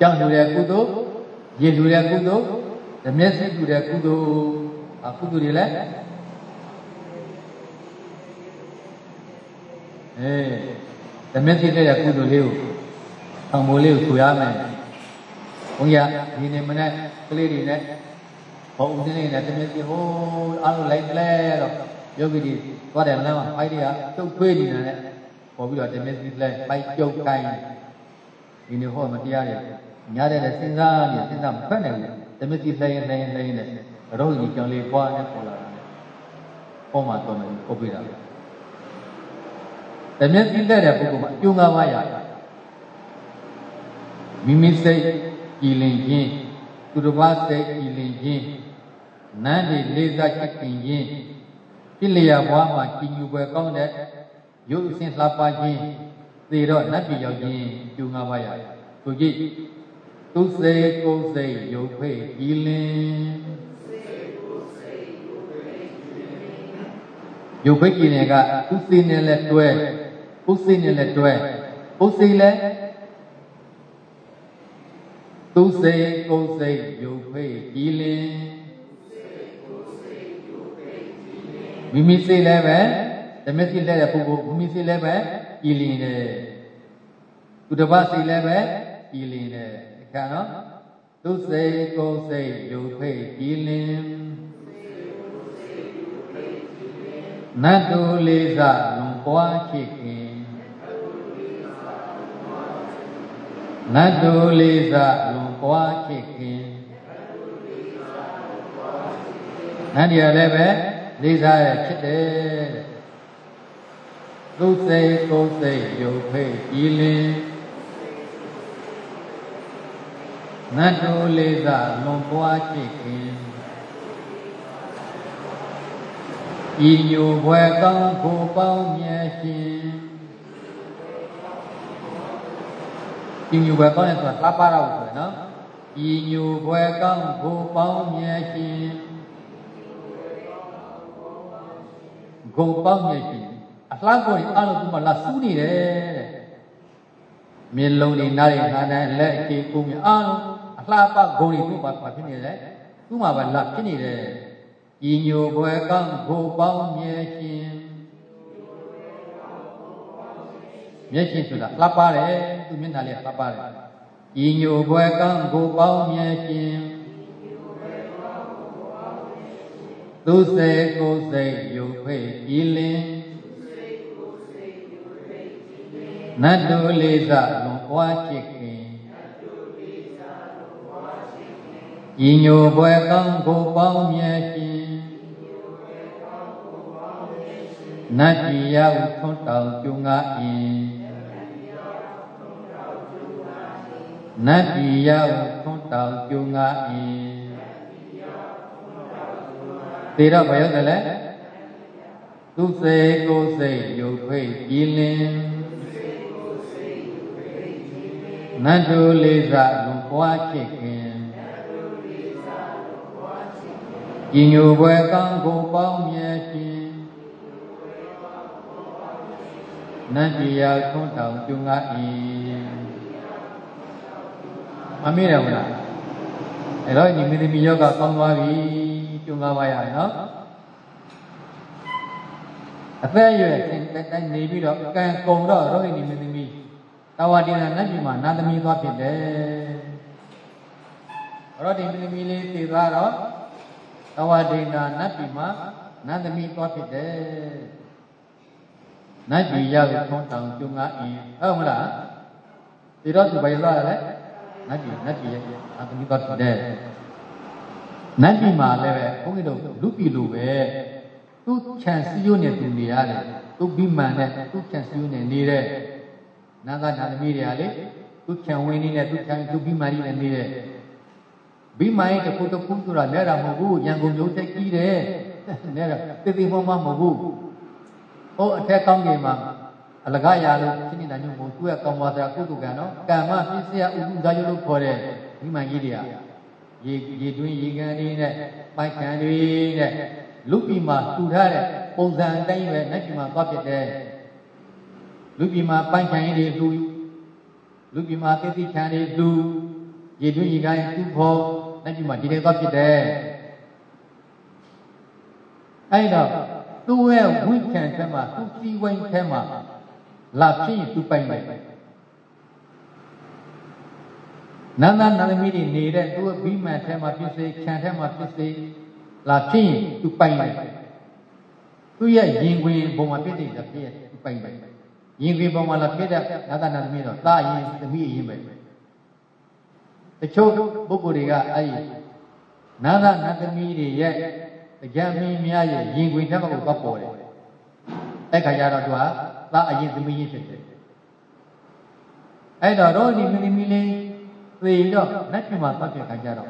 ကြောင့်လူတဲ့ကုသိုလ်ရေလူတဲ့ကုသိုလ်ဓမျက်စိလူတဲ့ကုသိုလ်အကုသိုလ်တွေလည်း အေးဓမျက်စိတဲ့ကုသိုလ်လေးကိုထောင်မိုးလေးကိုထူရမယ်ဘုန်းကြီးဒီနေ့မနေ့ကလေးတွေနဲ့ဘုံဦးစင်းလေးနဲ့ဓမျက်စိဟိုးအားလုံးလိုက်လဲတော့ယောဂီတွေသွားတယ်လမ်းမှာဖိုက်တွေကကျုပ်ထွေးနေတာနဲ့ပေါ်ပြီးတော့တမက်စီလဲပိုက်ကျုပ်ကိုင်းဒီနေ့ဟောမတရားတွေညားတဲ့စဉ်းစားနေစဉ်းစားမထွက်နိုင်ဘူးတမက်စီလဲရင်လဲရင်လဲရင်နဲ့ရောကြီးကြောင်လေးပွားနဲ့ပေါ်လာတယ်ဟောမှတော့မယ်ပုတ်ပြတာ တမက်စီလဲတဲ့ပုဂ္ဂိုလ်မှာအကျိုးငါးပါးရမိမိစိတ်ကြည်လင်ခြင်းသူတစ်ပါးစိတ်ကြည်လင်ခြင်းနန်းဒီလေးစားချစ်ခင်ခြင်းကိလေသာဘွားမှာကြည်ညိုပွဲကောင်းတဲ့ရုပ်အစဉ်လှပခြင်းသေတော့နတ်ပြည်ရောက်ခြင်းကျူငါပါရသူကြည့်သူစေကိုယ်စိတ်ရုပ်ဖိတ်ဤလင်းရုပ်ဖိတ်ကြည်နေကသူစိနဲ့လဲတွဲ ပုစိနဲ့လဲတွဲပုစိလဲသူစိတ်ကိုယ်စိတ်ရုပ်ဖိတ်ဤလင်းမိမိစိတ်လည်းပဲဓမ္မစိတ်လည်းပုဂ္ဂိုလ်မိမိစိတ်လည်းပဲဤလင်းတယ်သူတစ်ပါးစိတ်လည်းပဲဤလင်းတယ်အခါနော်သူစိတ်ကိုယ်စိတ်ရုပ်ဖိတ်ဤလင်းနတ်တူလေးစားလွန်ပွားချစ်ခင် နတ်တူလေးစားလွန်ပွားချစ်ခင်နတ်တရားလည်းပဲလေးစားရဖြစ်တယ်သူစိတ်ကိုယ်စိတ်ရုပ်ဖိတ်ဤလင်းနတ်တူလေးစားလွန်ပွားချစ်ခင်ဤညိုဘွယ်ကောင်းကိုပေါင်းမြဲရှင် ဤညိုဘွယ်ကောင်းလဲဆိုတာလှပတော့ဆိုရယ်နော်ဤညိုဘွယ်ကောင်းကိုပေါင်းမြဲရှင်ဂုံပေါင်းမြဲရှင်အလှကိုအလုံးသူမလာစူးနေတယ်တဲ့မျက်လုံးတွေနားတွေခါတိုင်းလက်အခြေကိုမြအားလုံးအလှပဂုံတွေသူ့ဘာဖြစ်နေလဲသူ့မှာပဲလာဖြစ်နေတယ်ဤညိုဘွယ်ကောင်းကိုပေါင်းမြဲရှင် မျက်ရှင်ဆိုတာလှပတယ်သူမျက်နှာလေးလှပတယ်ဤညိုဘွယ်ကောင်းကိုပေါင်းမြဲရှင်သူစေကိုစိတ်ယုတ်ဖိတ်ဤလင်းနတ်တို့လေးစားလွန်ပွားချစ်ခင်ဤညိုဘွယ်ကောင်းကိုပေါင်းမြဲရှင်နတ်ပြည်ရောက်ထွန်းတောင်ကျုံငါအင်း နတ်ပြည်ရောက်ထွန်းတောင်ကျုံငါအင်းသေတော့ဘယ်ရောက်တယ်လဲသူစေကိုစိတ်ယုတ်ဖိတ်ကြည်လင်းနတ်တို့လေးစားလွန်ပွားချစ်ခင်ဤညိုပွဲကောင်းကိုပေါင်းမြဲခြင်းနတ်တရားထွန်းတောင်ကျုံငါဤ မမေ့တယ်ဟုတ်လားအဲ့တော့ညီမသမီးယောဂကောင်းသွားပြီကျုံငါပါရနော်အသက်အရွယ်တိုင်းနေပြီးတော့ကံကုံတော့ရောဟိနီမသမီးတဝတိနာနတ်ပြည်မှာနတ်သမီးသွားဖြစ်တယ်ရောဒီမသမီးလေးသိသွားတော့တဝတိနာနတ်ပြည်မှာနတ်သမီးသွားဖြစ်တယ်နတ်ပြည်ရောက်ထုံးတောင်ကျုံငါအင်းဟုတ်မလားဒီတော့သူဘယ်သွားရလဲ နတ်ပြည်နတ်ပြည်ရဲ့နတ်သမီးသွားဖြစ်တယ်နတ်ပြည်မှာလည်းပဲဘုန်းကြီးတို့လူပြည်လိုပဲသူခြံစည်းရိုးနဲ့သူနေရတယ်သူဘိမှန်နဲ့သူခြံစည်းရိုးနဲ့နေတဲ့နာဂနာသမီးတွေကလေသူခြံဝင်းလေးနဲ့သူခြံသူဘိမှန်လေးနဲ့နေတဲ့ဘိမှန်ရဲ့တစ်ခုတစ်ခုဆိုတာလဲတာမဟုတ်ဘူးရန်ကုန်မြို့တက်ကြီးတယ်လဲတာတည်တည်မှမမဟုတ်ဘူးဟိုအထက်ကောင်းကင်မှာ အလကားရလို့ရှင်းနေတာညို့မို့သူ့ရဲ့ကောင်းပါစရာကုသကံနော်ကံမပြည့်စရာဥပုဇာယုလို့ခေါ်တဲ့ဘိမှန်ကြီးတွေကရေရေတွင်းရေကန်လေးနဲ့ပိုက်ခံတွေနဲ့လူပြည်မှာတူထားတဲ့ပုံစံအတိုင်းပဲနတ်ပြည်မှာသွားဖြစ်တယ်လူပြည်မှာပိုက်ခံတွေလူလူပြည်မှာသိသိခံတွေလူရေတွင်းရေကန်သူ့ဖို့နတ်ပြည်မှာဒီတဲ့သွားဖြစ်တယ်အဲ့တော့သူ့ရဲ့ဝိခံထဲမှာသူ့စီဝိုင်းထဲမှာ လာဖြစ်ရင်သူပိုင်တယ်နန္ဒနန္ဒမီတွေနေတဲ့သူ့ဘိမှန်ထဲမှာဖြစ်စေခြံထဲမှာဖြစ်စေလာဖြစ်ရင်သူပိုင်တယ်သူ့ရဲ့ရင်ခွင်ပုံမှာဖြစ်တဲ့ဖြစ်ရဲ့သူပိုင်တယ်ရင်ခွင်ပုံမှာလာဖြစ်တဲ့နန္ဒနန္ဒမီတော့တာရင်သမီးရင်ပဲတချို့ပုဂ္ဂိုလ်တွေကအဲ့ဒီနန္ဒနန္ဒမီတွေရဲ့ကြံမင်းများရဲ့ရင်ခွင်ထဲမှာကိုသွားပေါ်တယ်အဲ့ခါကျတော့သူက သာအရင်သမီးကြီးဖြစ်တယ်အဲ့တော့ရောဒီမီလီမီလေးသေတော့နတ်ပြည်မှာသွားပြခါကျတော့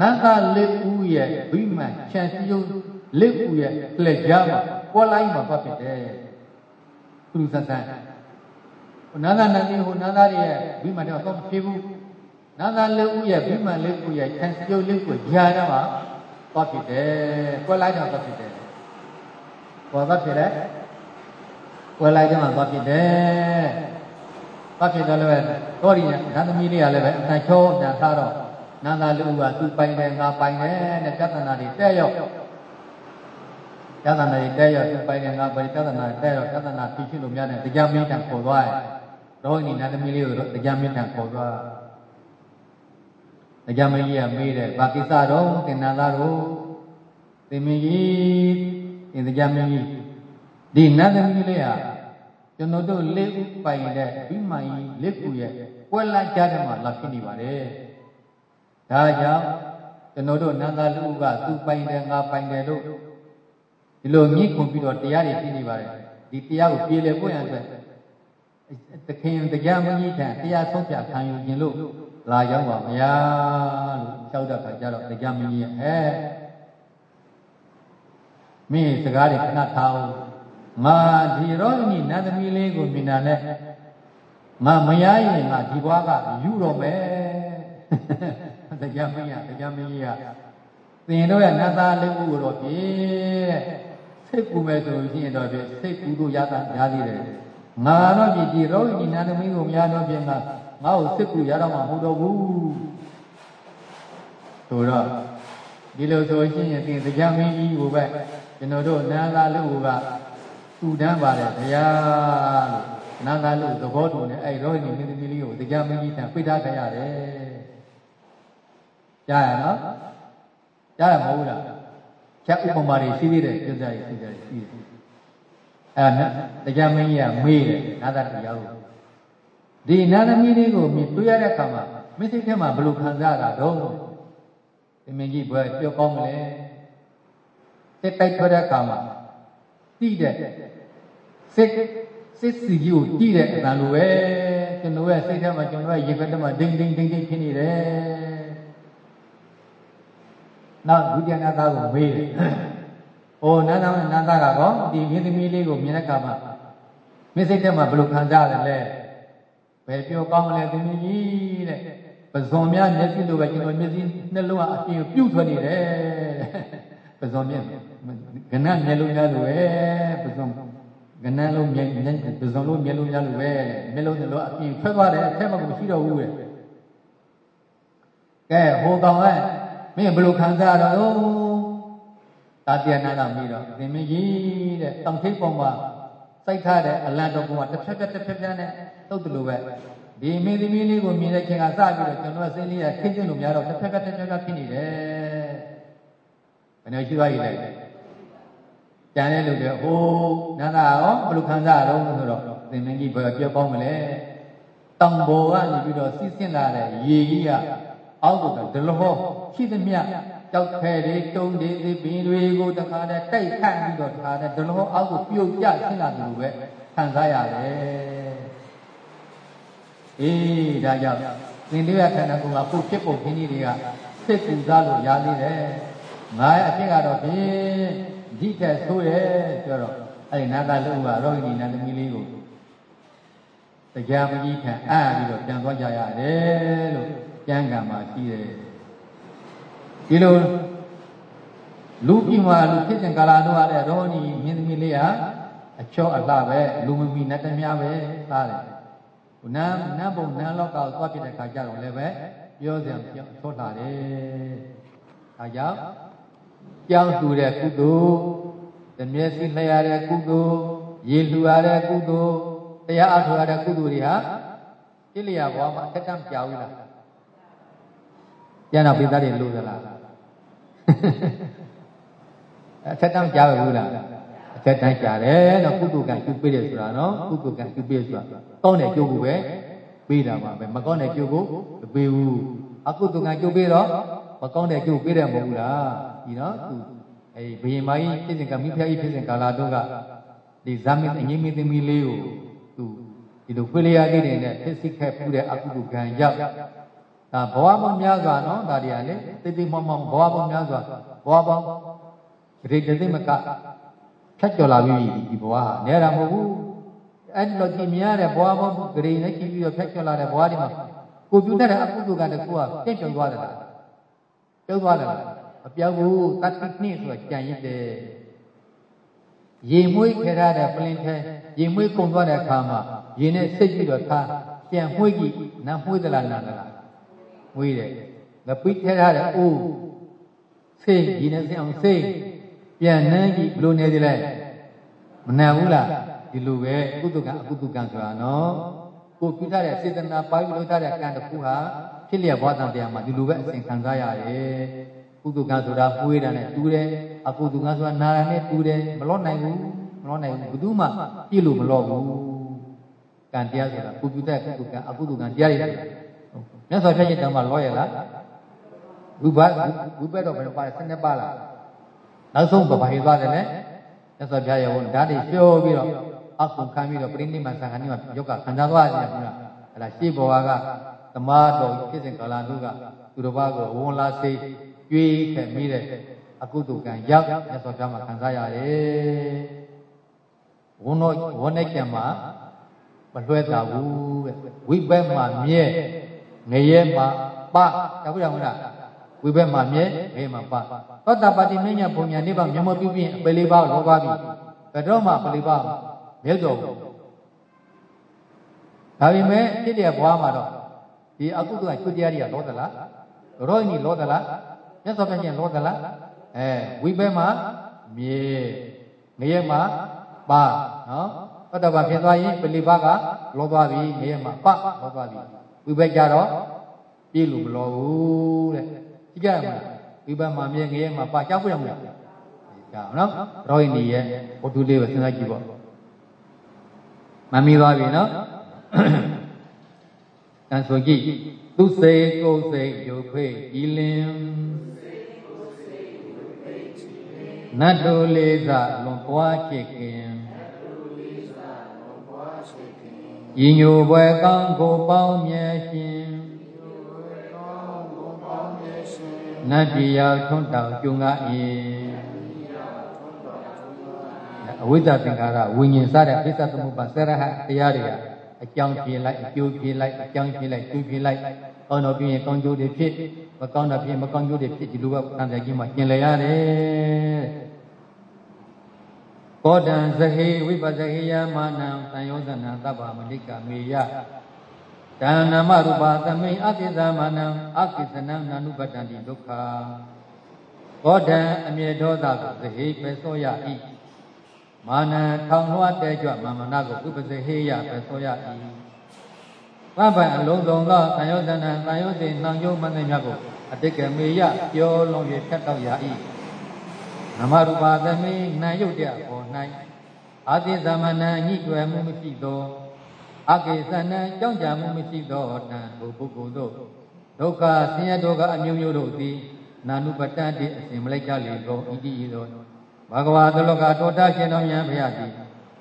နတ်သားလေးဦးရဲ့ဘိမှန်ချန်စီယုလေးဦးရဲ့လက်ကြားမှာကွာလိုက်မှာပတ်ဖြစ်တယ်သူစဆန်းဟိုနတ်သားနတ်ကြီးဟိုနတ်သားရဲ့ဘိမှန်တော့တော့ဖြစ်ဘူးနတ်သားလေးဦးရဲ့ဘိမှန်လေးဦးရဲ့ချန်စီယုလေးကိုကြားတော့မှာပတ်ဖြစ်တယ်ကွာလိုက်တော့ပတ်ဖြစ်တယ်ဘာပတ်ဖြစ်လဲ ကွာလိုက်တော့မှာပတ်ဖြစ်တယ်ပတ်ဖြစ်တော့လည်းတော့ဒီနတ်သမီးလေးကလည်းပဲအတန်ချောအတန်သားတော့နန္ဒလူကသူပိုင်တယ်ငါပိုင်တယ်နဲ့ပြဿနာတွေတဲ့ရောက်ပြဿနာတွေတဲ့ရောက်သူပိုင်တယ်ငါပိုင်ပြဿနာတဲ့ရောက်ပြဿနာဖြေရှင်းလို့များတယ်တရားမင်းတန်ခေါ်သွားတယ်ရောဟိနီနန္ဒမီလေးကိုတရားမင်းတန်ခေါ်သွားတရားမင်းကြီးကမေးတယ်ဘာကိစ္စတော့သင်္နန္ဒတို့သင်မင်းကြီးသင်တရားမင်းကြီး ဒီနန္ဒမီလေးဟာကျွန်တော်တို့လေးဥပိုင်တဲ့ဘိမှန်ကြီးလက်ကူရဲ့ပွဲလိုက်ကြတဲ့မှာလာဖြစ်နေပါတယ်ဒါကြောင့်ကျွန်တော်တို့နန္ဒလူကသူပိုင်တယ်ငါပိုင်တယ်လို့ဒီလိုမြင့်ခွန်ပြီးတော့တရားတွေသိနေပါတယ်ဒီတရားကိုပြေလည်ဖို့ရအတွက်သခင်တရားမကြီးထံတရားဆုံးဖြတ်ခံယူခြင်းလို့လာရောက်ပါမရလို့ကြောက်တဲ့ခါကျတော့တရားမကြီးရဲ့အဲမင်းစကားတွေခဏထားအောင် ငါဒီရောဂိနန္ဒမီလေးကိုမြင်တာနဲ့ငါမရရင်ငါဒီဘွားကယူတော့မယ်တရားမင်းရတရားမင်းကြီးကသင်တို့ရနတ်သားလေးဦးကိုတော့ပြေတဲ့စိတ်ကူမဲ့ဆိုလို့ရှိရင်တော့ပြေစိတ်ကူတို့ရတာရသေးတယ်ငါတော့ဒီဒီရောဂီနန္ဒမင်းကိုများတော့ပြင်ကငါ့ကိုစိတ်ကူရတော့မှမဟုတ်တော့ဘူးဆိုတော့ဒီလိုဆိုရှင်ရင်သင်တရားမင်းကြီးကိုပဲကျွန်တော်တို့နန္ဒလူက သူတန်းပါတယ်ဘုရားလို့နန္ဒလူသဘောတူနေအဲ့ရောဂီမင်းသမီးလေးကိုတရားမင်းကြီးတန်ပိတ်ထားကြရတယ်ကြားရနော်ကြားရမဟုတ်လားချက်ဥပမာတွေရှိသေးတယ်ပြကြရရှိတယ်ရှိတယ်အဲ့ဒါတရားမင်းကြီးကမေးတယ်နာသတရားကိုဒီနာသမီးလေးကိုမြင်တွေ့ရတဲ့အခါမှာမင်းစိတ်ထဲမှာဘယ်လိုခံစားရတာတော့ဒီမင်းကြီးဘယ်ပြောကောင်းမလဲစိတ်တိုက်ထွက်တဲ့အခါမှာ တိတဲ့စိတ်စစ်စီကြီးကိုတိတဲ့အတန်လိုပဲကျွန်တော်ရဲ့စိတ်ထဲမှာကျွန်တော်ရဲ့ရေခတ်ထဲမှာဒိမ့်ဒိမ့်ဒိမ့်ဒိမ့်ဖြစ်နေတယ်နောက်ဒုတိယနာသားကိုမေးတယ်။အိုနန္ဒနာသားကတော့ဒီမြင်းသမီးလေးကိုမြင်တဲ့အခါမှာမင်းစိတ်ထဲမှာဘယ်လိုခံစားရလဲ။ဘယ်ပြောကောင်းလဲသမီးကြီးတဲ့။ပဇွန်များမျက်စိလိုပဲကျွန်တော်မျက်စိနှလုံးကအပြင်ပြုတ်ထွက်နေတယ်။ပဇွန်မျက် ကနမျက်လုံးများလိုပဲပဇွန်ကနလုံးမျက်ပဇွန်လုံးမျက်လုံးများလိုပဲမျက်လုံးနှလုံးအပြင်ထွက်သွားတယ်အထက်မှာမရှိတော့ဘူးတဲ့။ကဲဟိုကောင်ကမင်းဘယ်လိုခံစားရတော့တာတရားနာတာမိတော့သင်မကြီးတဲ့တောင်ထိပ်ပေါ်မှာစိုက်ထားတဲ့အလံတော်ကတစ်ဖက်ဖက်တစ်ဖက်ဖက်နဲ့တုတ်တယ်လို့ပဲဒီမင်းသမီးလေးကိုမြင်တဲ့ချိန်ကစပြီးတော့ကျွန်တော်စိတ်လေးကခင်းကျင်းလို့များတော့တစ်ဖက်ဖက်တစ်ဖက်ဖက်ဖြစ်နေတယ်ဘယ်လိုရှိသွားရည်လဲ ကြံတဲ့လူတွေဟိုးနာတာရောဘယ်လိုခံစားရတော့ဆိုတော့သင်မင်းကြီးဘယ်ပြောပေါင်းမလဲတောင်ပေါ်ကနေပြီးတော့စီးဆင်းလာတဲ့ရေကြီးကအောက်ကဒလဟောရှိသမျှကြောက်ခဲတွေတုံးတွေသီးပင်တွေကိုတခါတည်းတိုက်ခတ်ပြီးတော့တခါတည်းဒလဟောအောက်ကိုပြုတ်ကျဆင်းလာတယ်လို့ပဲခံစားရတယ်အေးဒါကြောင့်သင်တို့ရခန္ဓာကိုယ်ကကိုဖြစ်ပုံခင်းကြီးတွေကစိတ်ကူစားလို့ရသေးတယ်ငါရဲ့အဖြစ်ကတော့ဖြင့် ဒီထက်ဆိုးရဲ့ပြောတော့အဲ့ဒီနာသလုံးကရောဟိနီနန္ဒမီလေးကိုတရားမကြီးခံအားပြီးတော့ပြန်သွားကြရတယ်လို့ကျမ်းဂန်မှာရှိတယ်ဒီလိုလူပြည်မှာလူဖြစ်စဉ်ကာလတော့အဲ့ရောနီမြင်းသမီးလေးဟာအချောအလှပဲလူမမီနတ်တမပဲသားတယ်ခုနန်းနန်းပုံနန်းလောက်ကသွားပြတဲ့ခါကျတော့လည်းပဲပြောစရာပြောချောတာတယ်ဒါကြောင့် ကြောင်းတူတဲ့ကုသိုလ်တမျက်စိလျှရတဲ့ကုသိုလ်ရေလှူရတဲ့ကုသိုလ်တရားအထောက်ရတဲ့ကုသိုလ်တွေဟာကိလေသာဘဝမှာအထက်တန်းကြောက်ရလားကျန်တော့ပိသားတွေလို့သလားအထက်တန်းကြားဘူးလားအထက်တန်းကြားတယ်တော့ကုသကံကျူပေးတယ်ဆိုတာနော်ကုသကံကျူပေးဆိုတာကောင်းတဲ့ကျိုးကိုပဲပေးတာပါပဲမကောင်းတဲ့ကျိုးကိုမပေးဘူးအကုသကံကျိုးပေးတော့မ ကောင်းတဲ့ကျိုးပေးတယ်မဟုတ်ဘူးလားဒီနော်သူအဲဘယင်မကြီးဖြစ်စဉ်ကမိဖုရားကြီးဖြစ်စဉ်ကာလာတော့ကဒီဇာမင်းအငိမ့်မင်းသမီးလေးကိုသူဒီလိုဖွေလျားလေးတွေနဲ့ဖြစ်စိခက်ပူတဲ့အကုသကံရောက်ဒါဒါဘဝပေါင်းများစွာနော်ဒါတွေကလေတိတိမောင်မောင်ဘဝပေါင်းများစွာဘဝပေါင်းဂရိတသိမကဖြတ်ကျော်လာပြီဒီဘဝဟာနဲတာမဟုတ်ဘူးအဲ့လိုကြည်မြရတဲ့ဘဝပေါင်းဂရိနဲ့ကြည့်ပြီးတော့ဖြတ်ကျော်လာတဲ့ဘဝတွေမှာကိုပြုတတ်တဲ့အကုသိုလ်ကတကူကပြည့်ပြောင်းသွားတယ်လား ပြောင်းသွားတယ်လားမပြောင်းဘူးတတိနှစ်ဆိုကြံရစ်တယ်ရေမွေးခဲရတဲ့ပလင်ထဲရေမွေးကုန်သွားတဲ့အခါမှာရေနဲ့စိတ်ပြီးတော့ခါပြန်မွေးကြည့်နားမွေးသလားနားသလားမွေးတယ်ငပိထဲရတဲ့အိုးစိတ်ရေနဲ့စိတ်အောင်စိတ်ပြန်နှမ်းကြည့်ဘလို့နေသေးလဲမနှံဘူးလားဒီလိုပဲကုသကံအကုသကံဆိုတာနော်ကိုပြုထားတဲ့စေတနာပိုင်းလို့ထားတဲ့ကံတစ်ခုဟာ ဖြစ်လျက်ဘဝတန်တရားမှာဒီလိုပဲအစဉ်ခံစားရတယ်ကုသကံဆိုတာပွေးတာနဲ့တူးတယ်အကုသကံဆိုတာနာတာနဲ့တူးတယ်မလော့နိုင်ဘူးမလော့နိုင်ဘူးဘယ်သူမှပြည့်လို့မလော့ဘူးကံတရားဆိုတာကိုပြုတဲ့ကုသကံအကုသကံတရားတွေမြတ်စွာဘုရားရှင်တောင်းမှလော့ရလားဝိဘဝိဘတော့ဘယ်လိုပါလဲ12ပါလားနောက်ဆုံးဘာဖြစ်သွားတယ်လဲမြတ်စွာဘုရားရဲ့ဝန်ဓာတ်တွေလျှောပြီးတော့အကုခံပြီးတော့ပရိနိဗ္ဗာန်သံဃာနိဗ္ဗာန်ယောဂခံစားသွားတယ်ကွာအဲ့ဒါရှေ့ဘဝက သမားတော်ဖြစ်စဉ်ကာလတို့ကသူတော်ဘာကိုဝန်လာစေကြွေးခဲ့မိတဲ့အကုသိုလ်ကံရောက်မြတ်စွာဘုရားမှာခံစားရတယ်ဝန်တော်ဝန်နဲ့ကြံမှာမလွှဲတာဘူးတဲ့ဝိဘက်မှာမြဲငရဲမှာပတခုရမလားဝိဘက်မှာမြဲငရဲမှာပသောတာပတိမင်းညာဘုံညာနိဗ္ဗာန်မျက်မှောက်ပြုပြီးအပလေးပါလောဘပြီဘယ်တော့မှပလေးပါမြဲတော်ဘူးဒါပေမဲ့ဖြစ်တဲ့ဘွားမှာတော့ ဒီအကုသိုလ်ကကျွတ်တရားတွေကလောသလားရောညိလောသလားမြတ်စွာဘုရားလောသလားအဲဝိဘက်မှာမြေငရဲမှာပါနော်ဘတ်တော်ဘာဖြစ်သွားရင်ပလီဘကလောသွားပြီငရဲမှာပလောသွားပြီဝိဘက်ကြတော့ပြေးလို့မလောဘူးတဲ့ကြည့်ကြရမလားဝိဘက်မှာမြေငရဲမှာပါကြောက်ပြရမလားကြောက်နော်ရောညိရဲ့ဘုဒ္ဓလေးပဲစဉ်းစားကြည့်ပေါ့မမီသွားပြီနော် တန်ဆိုကြည့်သူစိတ်ကိုယ်စိတ်ယုတ်ဖိတ်ကြည်လင်နတ်တို့လေးစားလွန်ပွားချစ်ခင်ဤညိုပွဲကောင်းကိုပေါင်းမြဲရှင်နတ်ပြည်ရောက်ထွန်းတောင်ကျုံကား၏အဝိဇ္ဇသင်္ခါရဝိညာဉ်စတဲ့ပိဿသမုပ္ပါဆရဟတရားတွေ အကြောင်းဖြေလိုက်အကျိုးဖြေလိုက်အကြောင်းဖြေလိုက်ကျိုးဖြေလိုက်ကောင်းတော့ပြင်ကောင်းကျိုးတွေဖြစ်မကောင်းတော့ပြင်မကောင်းကျိုးတွေဖြစ်ဒီလိုပဲသံဃာကြီးမှာကျင်လည်ရတယ်ကောတံဇဟေဝိပဇဟေယမာနံသံယောဇနံသဗ္ဗမလိကမေယဒါနမရူပသမိအကိသမာနံအကိသနံနာနုပတ္တန္တိဒုက္ခကောတံအမြေဒေါသကိုဇဟေပဲသောရ၏ မာနံထောင်လွှတ်တဲ့ကြွမာမနာကိုဥပဇဟေယပဲသောရ၏သဗ္ဗအလုံးစုံသောသံယောဇနံသံယောစေနှံယုံမသိမြတ်ကိုအတိကမေယပြောလုံး၍ဖြတ်တော့ရ၏နမရူပါသမိနာယုတ်တပေါ်၌အာတိသမဏံညှိတွယ်မှုမရှိသောအကိသနံကြောင့်ကြမှုမရှိသောတန်ထိုပုဂ္ဂိုလ်တို့ဒုက္ခဆင်းရဲဒုက္ခအမျိုးမျိုးတို့သည်နာနုပတ္တတိအစဉ်မလိုက်ကြလေသောဣတိဤသော ဘဂဝါသလောကတောတာရှင်တော်မြတ်ဖရာသည်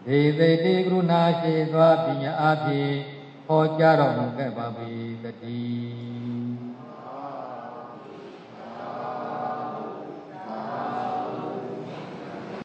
ဒေသေတိကရုဏာရှိသောပညာအဖြစ်ဟောကြားတော်မူခဲ့ပါ၏တည်း